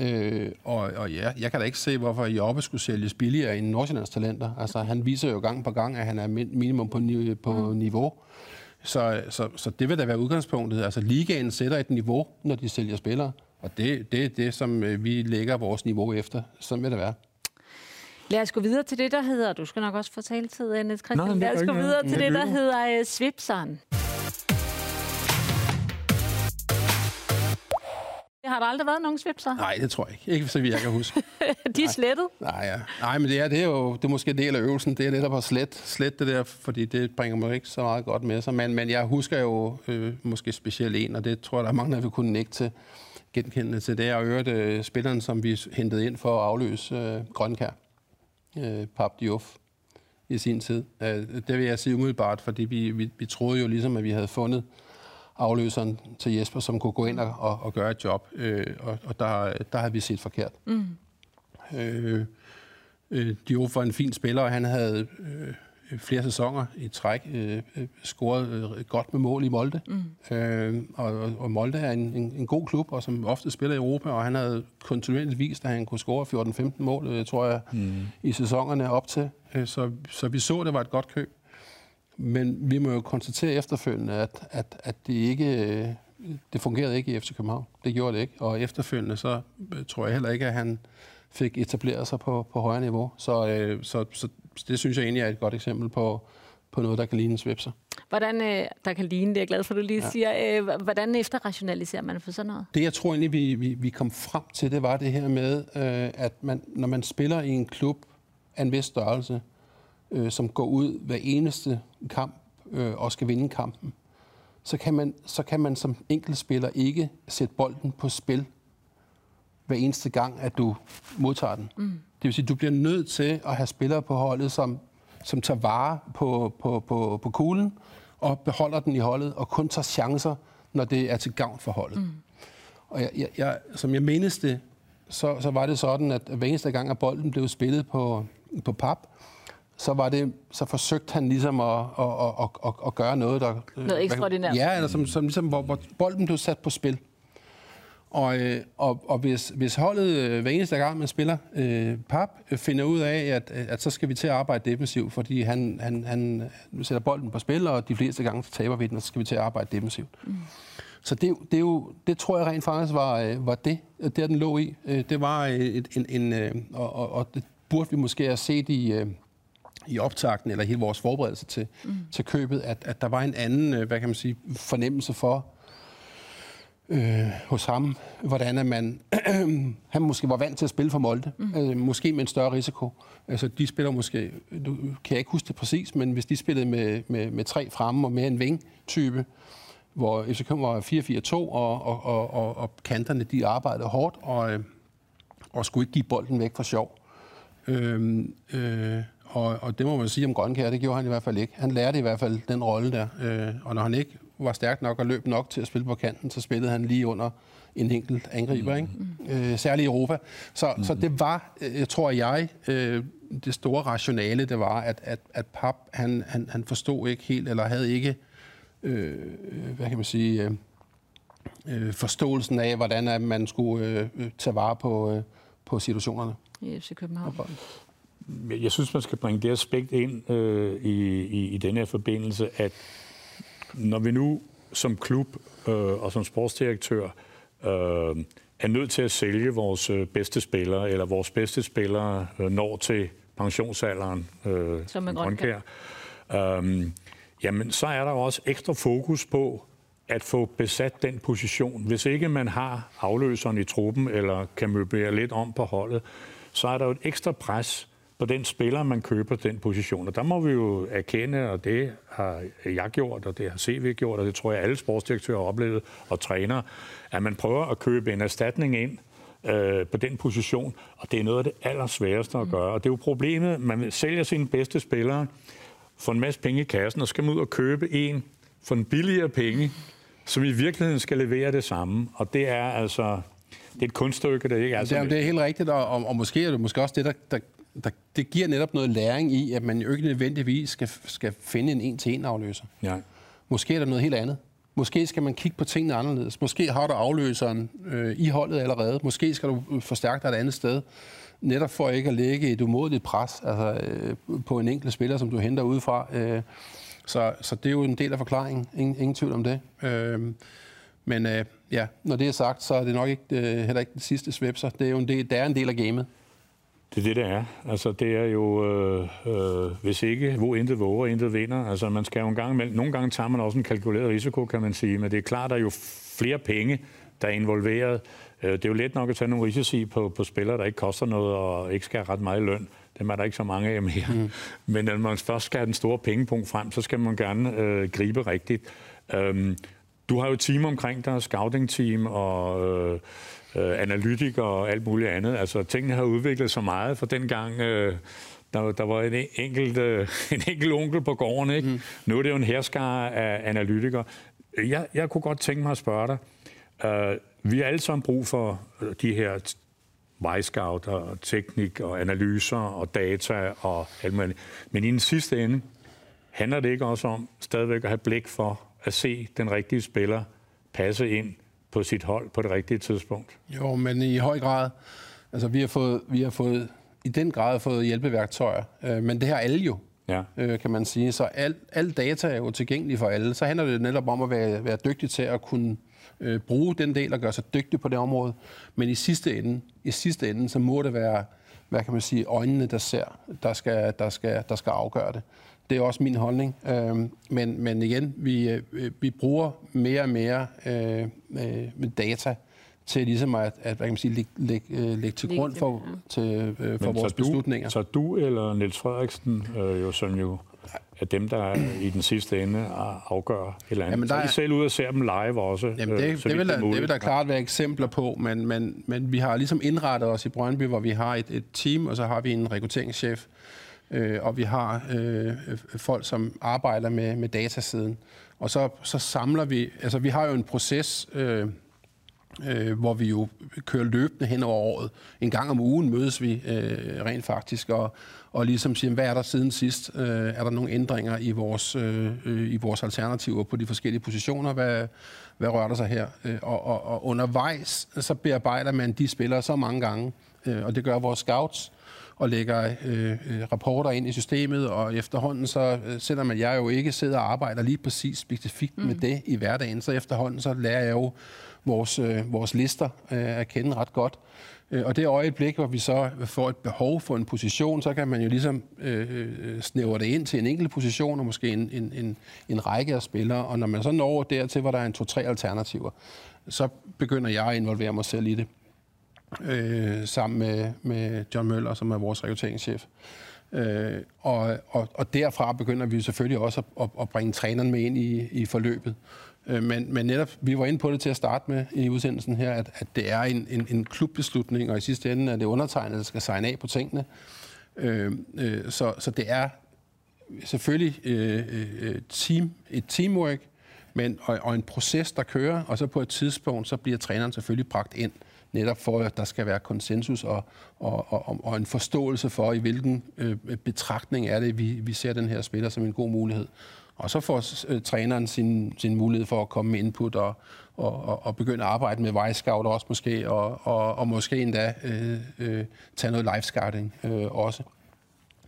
Øh, og og ja, jeg kan da ikke se, hvorfor Jobbe skulle sælges billigere end Nordsjællands talenter. Altså han viser jo gang på gang, at han er min- minimum på, ni- på mm. niveau. Så, så, så det vil da være udgangspunktet. Altså ligaen sætter et niveau, når de sælger spillere. Og det, det er det, som øh, vi lægger vores niveau efter. Sådan vil det være. Lad os gå videre til det, der hedder... Du skal nok også få taletid, Niels Christian. Det Lad os gå videre til Det der hedder uh, Svipseren. Det har der aldrig været nogen svipser. Nej, det tror jeg ikke. Ikke så vidt jeg kan huske. De er slettet. Nej, ja. Nej, men det er, det er jo det er måske en del af øvelsen. Det er netop at slet, slet det der, fordi det bringer mig ikke så meget godt med sig. Men, men jeg husker jo øh, måske specielt en, og det tror jeg, der er mange, der vil kunne nikke til genkendende til. Det er jo øvrigt øh, spilleren, som vi hentede ind for at afløse øh, Grønkær. Øh, Pap Diouf i sin tid. Øh, det vil jeg sige umiddelbart, fordi vi, vi, vi troede jo ligesom, at vi havde fundet afløseren til Jesper, som kunne gå ind og, og, og gøre et job. Øh, og og der, der havde vi set forkert. Mm. Øh, øh, Diouf var en fin spiller, og han havde øh, flere sæsoner i træk øh, øh, scoret øh, godt med mål i Molde. Mm. Øh, og, og Molde er en, en, en god klub, og som ofte spiller i Europa, og han havde kontinuerligt vist, at han kunne score 14-15 mål, øh, tror jeg, mm. i sæsonerne op til. Øh, så, så vi så, at det var et godt køb. Men vi må jo konstatere efterfølgende, at, at, at det ikke det fungerede ikke i FC København. Det gjorde det ikke. Og efterfølgende så øh, tror jeg heller ikke, at han fik etableret sig på, på højere niveau. Så, øh, så, så det synes jeg egentlig er et godt eksempel på, på noget, der kan ligne en svipser. Hvordan, øh, der kan ligne det, jeg er glad for, at du lige ja. siger. Øh, hvordan efterrationaliserer man for sådan noget? Det, jeg tror egentlig, vi, vi, vi kom frem til, det var det her med, øh, at man, når man spiller i en klub af en vis størrelse, øh, som går ud hver eneste kamp øh, og skal vinde kampen, så kan, man, så kan man som enkeltspiller ikke sætte bolden på spil hver eneste gang, at du modtager den. Mm. Det vil sige, at du bliver nødt til at have spillere på holdet, som, som tager vare på, på, på, på kuglen og beholder den i holdet, og kun tager chancer, når det er til gavn for holdet. Mm. Og jeg, jeg, jeg, som jeg menes det, så, så var det sådan, at hver eneste gang, at bolden blev spillet på, på pap, så, var det, så forsøgte han ligesom at, at, at, at, at gøre noget, der... Noget ekstraordinært. Ja, eller som, som ligesom, hvor, hvor bolden blev sat på spil. Og, øh, og, og hvis, hvis holdet øh, hver eneste gang, man spiller øh, pap, øh, finder ud af, at, at så skal vi til at arbejde defensivt, fordi han, han, han sætter bolden på spil, og de fleste gange taber vi den, og så skal vi til at arbejde defensivt. Mm. Så det, det, er jo, det tror jeg rent faktisk var, var det, der den lå i. Det var et, en, en og, og, og det burde vi måske have set i, i optakten, eller hele vores forberedelse til, mm. til købet, at, at der var en anden, hvad kan man sige, fornemmelse for, øh, hos ham, hvordan at man, han måske var vant til at spille for Molde, mm. øh, måske med en større risiko. Altså, de spiller måske, du kan jeg ikke huske det præcis, men hvis de spillede med, med, med tre fremme og med en ving-type, hvor FCK var 4-4-2, og, og, og, og, og kanterne, de arbejdede hårdt, og, øh, og skulle ikke give bolden væk for sjov. Øh, øh, og, og det må man sige om Grønkær, det gjorde han i hvert fald ikke. Han lærte i hvert fald den rolle der, øh, og når han ikke var stærk nok og løb nok til at spille på kanten, så spillede han lige under en enkelt angriber, ikke? Mm. Øh, særligt i Europa. Så, mm. så det var, øh, jeg tror jeg, øh, det store rationale, det var, at, at, at Pap, han, han, han forstod ikke helt, eller havde ikke, øh, hvad kan man sige, øh, øh forståelsen af, hvordan at man skulle øh, tage vare på, øh, på situationerne. I FC København. Jeg synes, man skal bringe det aspekt ind øh, i, i, i denne her forbindelse, at når vi nu som klub øh, og som sportsdirektør øh, er nødt til at sælge vores øh, bedste spillere, eller vores bedste spillere øh, når til pensionsalderen, øh, som Grønkær, øh, jamen så er der også ekstra fokus på at få besat den position. Hvis ikke man har afløseren i truppen, eller kan møblere lidt om på holdet, så er der jo et ekstra pres på den spiller, man køber den position. Og der må vi jo erkende, og det har jeg gjort, og det har CV gjort, og det tror jeg alle sportsdirektører har oplevet, og træner, at man prøver at købe en erstatning ind øh, på den position, og det er noget af det allersværeste at gøre. Og det er jo problemet, man sælger sine bedste spillere, får en masse penge i kassen, og skal ud og købe en for en billigere penge, som i virkeligheden skal levere det samme. Og det er altså det er et kunststykke, der ikke er altså... Det er, det er helt rigtigt, og, og, og måske er det måske også det, der, der der, det giver netop noget læring i, at man jo ikke nødvendigvis skal, skal finde en en-til-en-afløser. Ja. Måske er der noget helt andet. Måske skal man kigge på tingene anderledes. Måske har du afløseren øh, i holdet allerede. Måske skal du forstærke dig et andet sted. Netop for ikke at lægge et umådeligt pres altså, øh, på en enkelt spiller, som du henter udefra. Øh, så, så det er jo en del af forklaringen. Ingen, ingen tvivl om det. Øh, men øh, ja, når det er sagt, så er det nok ikke, øh, heller ikke den sidste svipser. Det er jo en del, det er en del af gamet. Det er det, det er. Altså, det er jo, øh, øh, hvis ikke, hvor intet våger, intet vinder. Altså, man skal jo en gang imellem, nogle gange tager man også en kalkuleret risiko, kan man sige, men det er klart, der er jo flere penge, der er involveret. Øh, det er jo let nok at tage nogle risici på, på spillere, der ikke koster noget og ikke skal have ret meget løn. Dem er der ikke så mange af mere. Mm. Men når man først skal have den store pengepunkt frem, så skal man gerne øh, gribe rigtigt. Øhm, du har jo team omkring dig, scouting-team og... Øh, øh, analytikere og alt muligt andet. Altså, tingene har udviklet sig meget fra dengang... Øh, der, der var en enkelt, øh, en enkelt onkel på gården, ikke? Mm. Nu er det jo en herskare af analytikere. Jeg, jeg kunne godt tænke mig at spørge dig. Øh, vi har alle sammen brug for øh, de her vejscout og teknik og analyser og data og alt muligt. Men i den sidste ende handler det ikke også om stadigvæk at have blik for at se den rigtige spiller passe ind på sit hold på det rigtige tidspunkt. Jo, men i høj grad. Altså, vi har fået, vi har fået i den grad fået hjælpeværktøjer. Øh, men det har alle jo. ja. øh, kan man sige. Så al, al data er jo tilgængelig for alle. Så handler det netop om at være, være dygtig til at kunne øh, bruge den del og gøre sig dygtig på det område. Men i sidste ende, i sidste ende så må det være hvad kan man sige, øjnene, der ser, der skal, der skal, der skal afgøre det. Det er også min holdning. Øh, men, men igen, vi, øh, vi bruger mere og mere øh, øh, med data til ligesom at, at hvad kan man sige, lægge, lægge, øh, lægge til grund for, til, øh, for vores så du, beslutninger. Så du eller Niels Frederiksen, øh, jo, som jo er dem, der i den sidste ende afgør et eller andet. Jamen, der er... Så I selv ud og ser dem live også? Jamen, det, øh, det, vil, der, det vil der klart være eksempler på, men, men, men vi har ligesom indrettet os i Brøndby, hvor vi har et, et team, og så har vi en rekrutteringschef, øh, øh, og vi har øh, folk, som arbejder med, med datasiden. Og så, så samler vi, altså vi har jo en proces, øh, øh, hvor vi jo kører løbende hen over året. En gang om ugen mødes vi øh, rent faktisk og, og ligesom siger, hvad er der siden sidst? Øh, er der nogle ændringer i vores, øh, øh i vores alternativer på de forskellige positioner? Hvad, hvad rører der sig her? Øh, og, og, og undervejs så bearbejder man de spillere så mange gange, øh, og det gør vores scouts og lægger øh, øh, rapporter ind i systemet, og efterhånden så, øh, selvom jeg jo ikke sidder og arbejder lige præcis specifikt mm. med det i hverdagen, så efterhånden så lærer jeg jo vores, øh, vores lister øh, at kende ret godt. Øh, og det øjeblik, hvor vi så får et behov for en position, så kan man jo ligesom øh, øh, snævre det ind til en enkelt position, og måske en, en, en, en række af spillere. Og når man så når dertil, hvor der er en to-tre alternativer, så begynder jeg at involvere mig selv i det. Øh, sammen med, med John Møller, som er vores rekrutteringschef. Øh, og, og, og derfra begynder vi selvfølgelig også at, at, at bringe træneren med ind i, i forløbet. Øh, men, men netop, vi var inde på det til at starte med i udsendelsen her, at, at det er en, en, en klubbeslutning, og i sidste ende er det undertegnet, der skal signe af på tingene. Øh, øh, så, så det er selvfølgelig øh, øh, team, et teamwork, men, og, og en proces, der kører, og så på et tidspunkt, så bliver træneren selvfølgelig bragt ind, netop for, at der skal være konsensus og, og, og, og en forståelse for, i hvilken øh, betragtning er det, vi, vi ser den her spiller som en god mulighed. Og så får øh, træneren sin, sin mulighed for at komme med input og, og, og, og begynde at arbejde med vejscout også måske, og, og, og måske endda øh, øh, tage noget live scouting øh, også.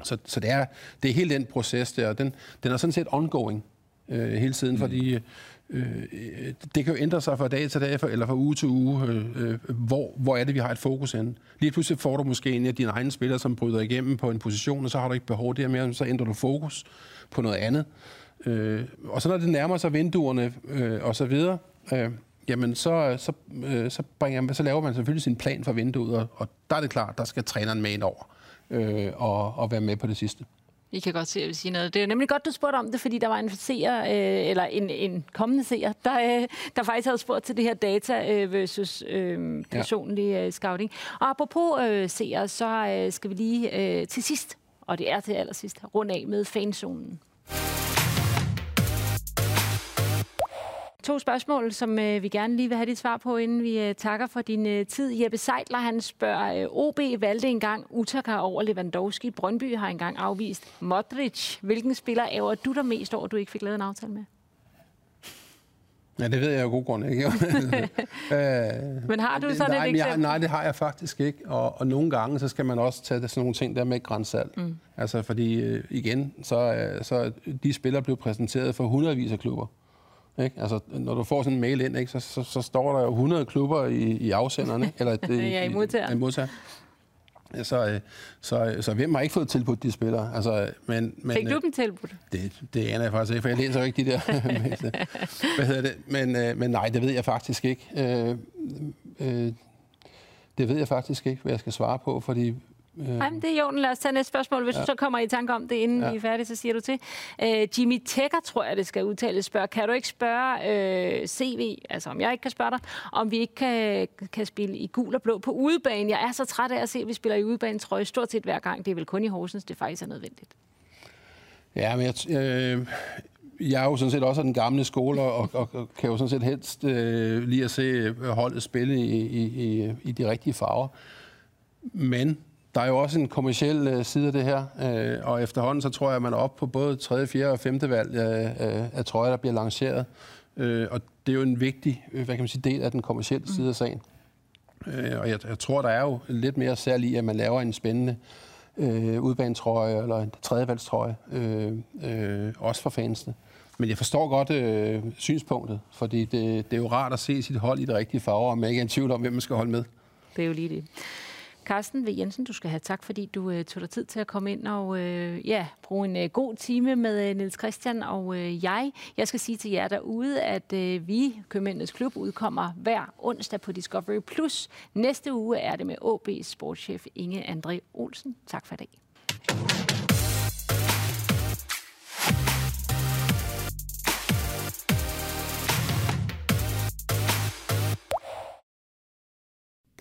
Så, så det, er, det er hele den proces der, og den, den er sådan set ongoing øh, hele tiden, mm. fordi øh, det kan jo ændre sig fra dag til dag, eller fra uge til uge, øh, øh, hvor, hvor er det, vi har et fokus henne. Lige pludselig får du måske en af dine egne spillere, som bryder igennem på en position, og så har du ikke behov der mere, så ændrer du fokus på noget andet. Øh, og så når det nærmer sig vinduerne øh, og så videre, øh, jamen så, så, øh, så, bringer, så laver man selvfølgelig sin plan for vinduet, og, og der er det klart, der skal træneren med ind over øh, og, og være med på det sidste. I kan godt se, at jeg vil sige noget. Det er nemlig godt, du spurgte om det, fordi der var en seer, øh, eller en, en kommende seer, der, øh, der faktisk havde spurgt til det her data øh, versus øh, personlig øh, scouting. Og apropos øh, seer, så øh, skal vi lige øh, til sidst, og det er til allersidst, runde af med fanzonen. To spørgsmål, som øh, vi gerne lige vil have dit svar på, inden vi øh, takker for din øh, tid. Jeppe Seidler, han spørger, øh, OB valgte engang Utaka over Lewandowski. Brøndby har engang afvist Modric. Hvilken spiller æver du der mest over, du ikke fik lavet en aftale med? Ja, det ved jeg jo god grund ikke. øh, Men har du sådan nej, et eksempel? Jeg, nej, det har jeg faktisk ikke. Og, og nogle gange, så skal man også tage sådan nogle ting der med grænsal. Mm. Altså, fordi øh, igen, så, øh, så de spillere blev præsenteret for hundredvis af klubber. Ikke? Altså, når du får sådan en mail ind, ikke, så, så, så står der jo 100 klubber i, i afsenderne. eller det, ja, i modtager. I, i modtager. Så, så, så, så hvem har ikke fået tilbudt de spillere? Altså, men, men, Fik du dem tilbudt? Det, det aner jeg faktisk ikke, for jeg læser jo ikke de der. Hvad hedder det? Men, øh, men nej, det ved jeg faktisk ikke. Øh, øh, det ved jeg faktisk ikke, hvad jeg skal svare på, fordi Øh. Det er jo, lad os tage næste spørgsmål. Hvis ja. du så kommer i tanke om det, inden ja. vi er færdige, så siger du til. Uh, Jimmy Tekker, tror jeg, det skal udtales, spørger, kan du ikke spørge uh, CV, altså om jeg ikke kan spørge dig, om vi ikke kan, kan spille i gul og blå på udebane? Jeg er så træt af at se, at vi spiller i udebane, tror jeg, stort set hver gang. Det er vel kun i Horsens, det faktisk er nødvendigt. Ja, men jeg, øh, jeg er jo sådan set også af den gamle skole, og, og, og kan jo sådan set helst øh, lige at se holdet spille i, i, i, i de rigtige farver. Men der er jo også en kommersiel øh, side af det her, øh, og efterhånden så tror jeg, at man er oppe på både 3., 4. og 5. valg øh, øh, af trøjer, der bliver lanceret. Øh, og det er jo en vigtig øh, hvad kan man sige, del af den kommersielle side af sagen. Øh, og jeg, jeg tror, der er jo lidt mere særligt, at man laver en spændende øh, udbanetrøje eller en tredjevalgstrøje, øh, øh, også for fansene. Men jeg forstår godt øh, synspunktet, fordi det, det er jo rart at se sit hold i de rigtige farver, og man ikke er i tvivl om, hvem man skal holde med. Det er jo lige det. Carsten V. Jensen, du skal have tak, fordi du øh, tog dig tid til at komme ind og øh, ja, bruge en øh, god time med øh, Niels Christian og øh, jeg. Jeg skal sige til jer derude, at øh, vi, Købmændenes Klub, udkommer hver onsdag på Discovery+. Plus. Næste uge er det med AB's sportschef Inge André Olsen. Tak for i dag.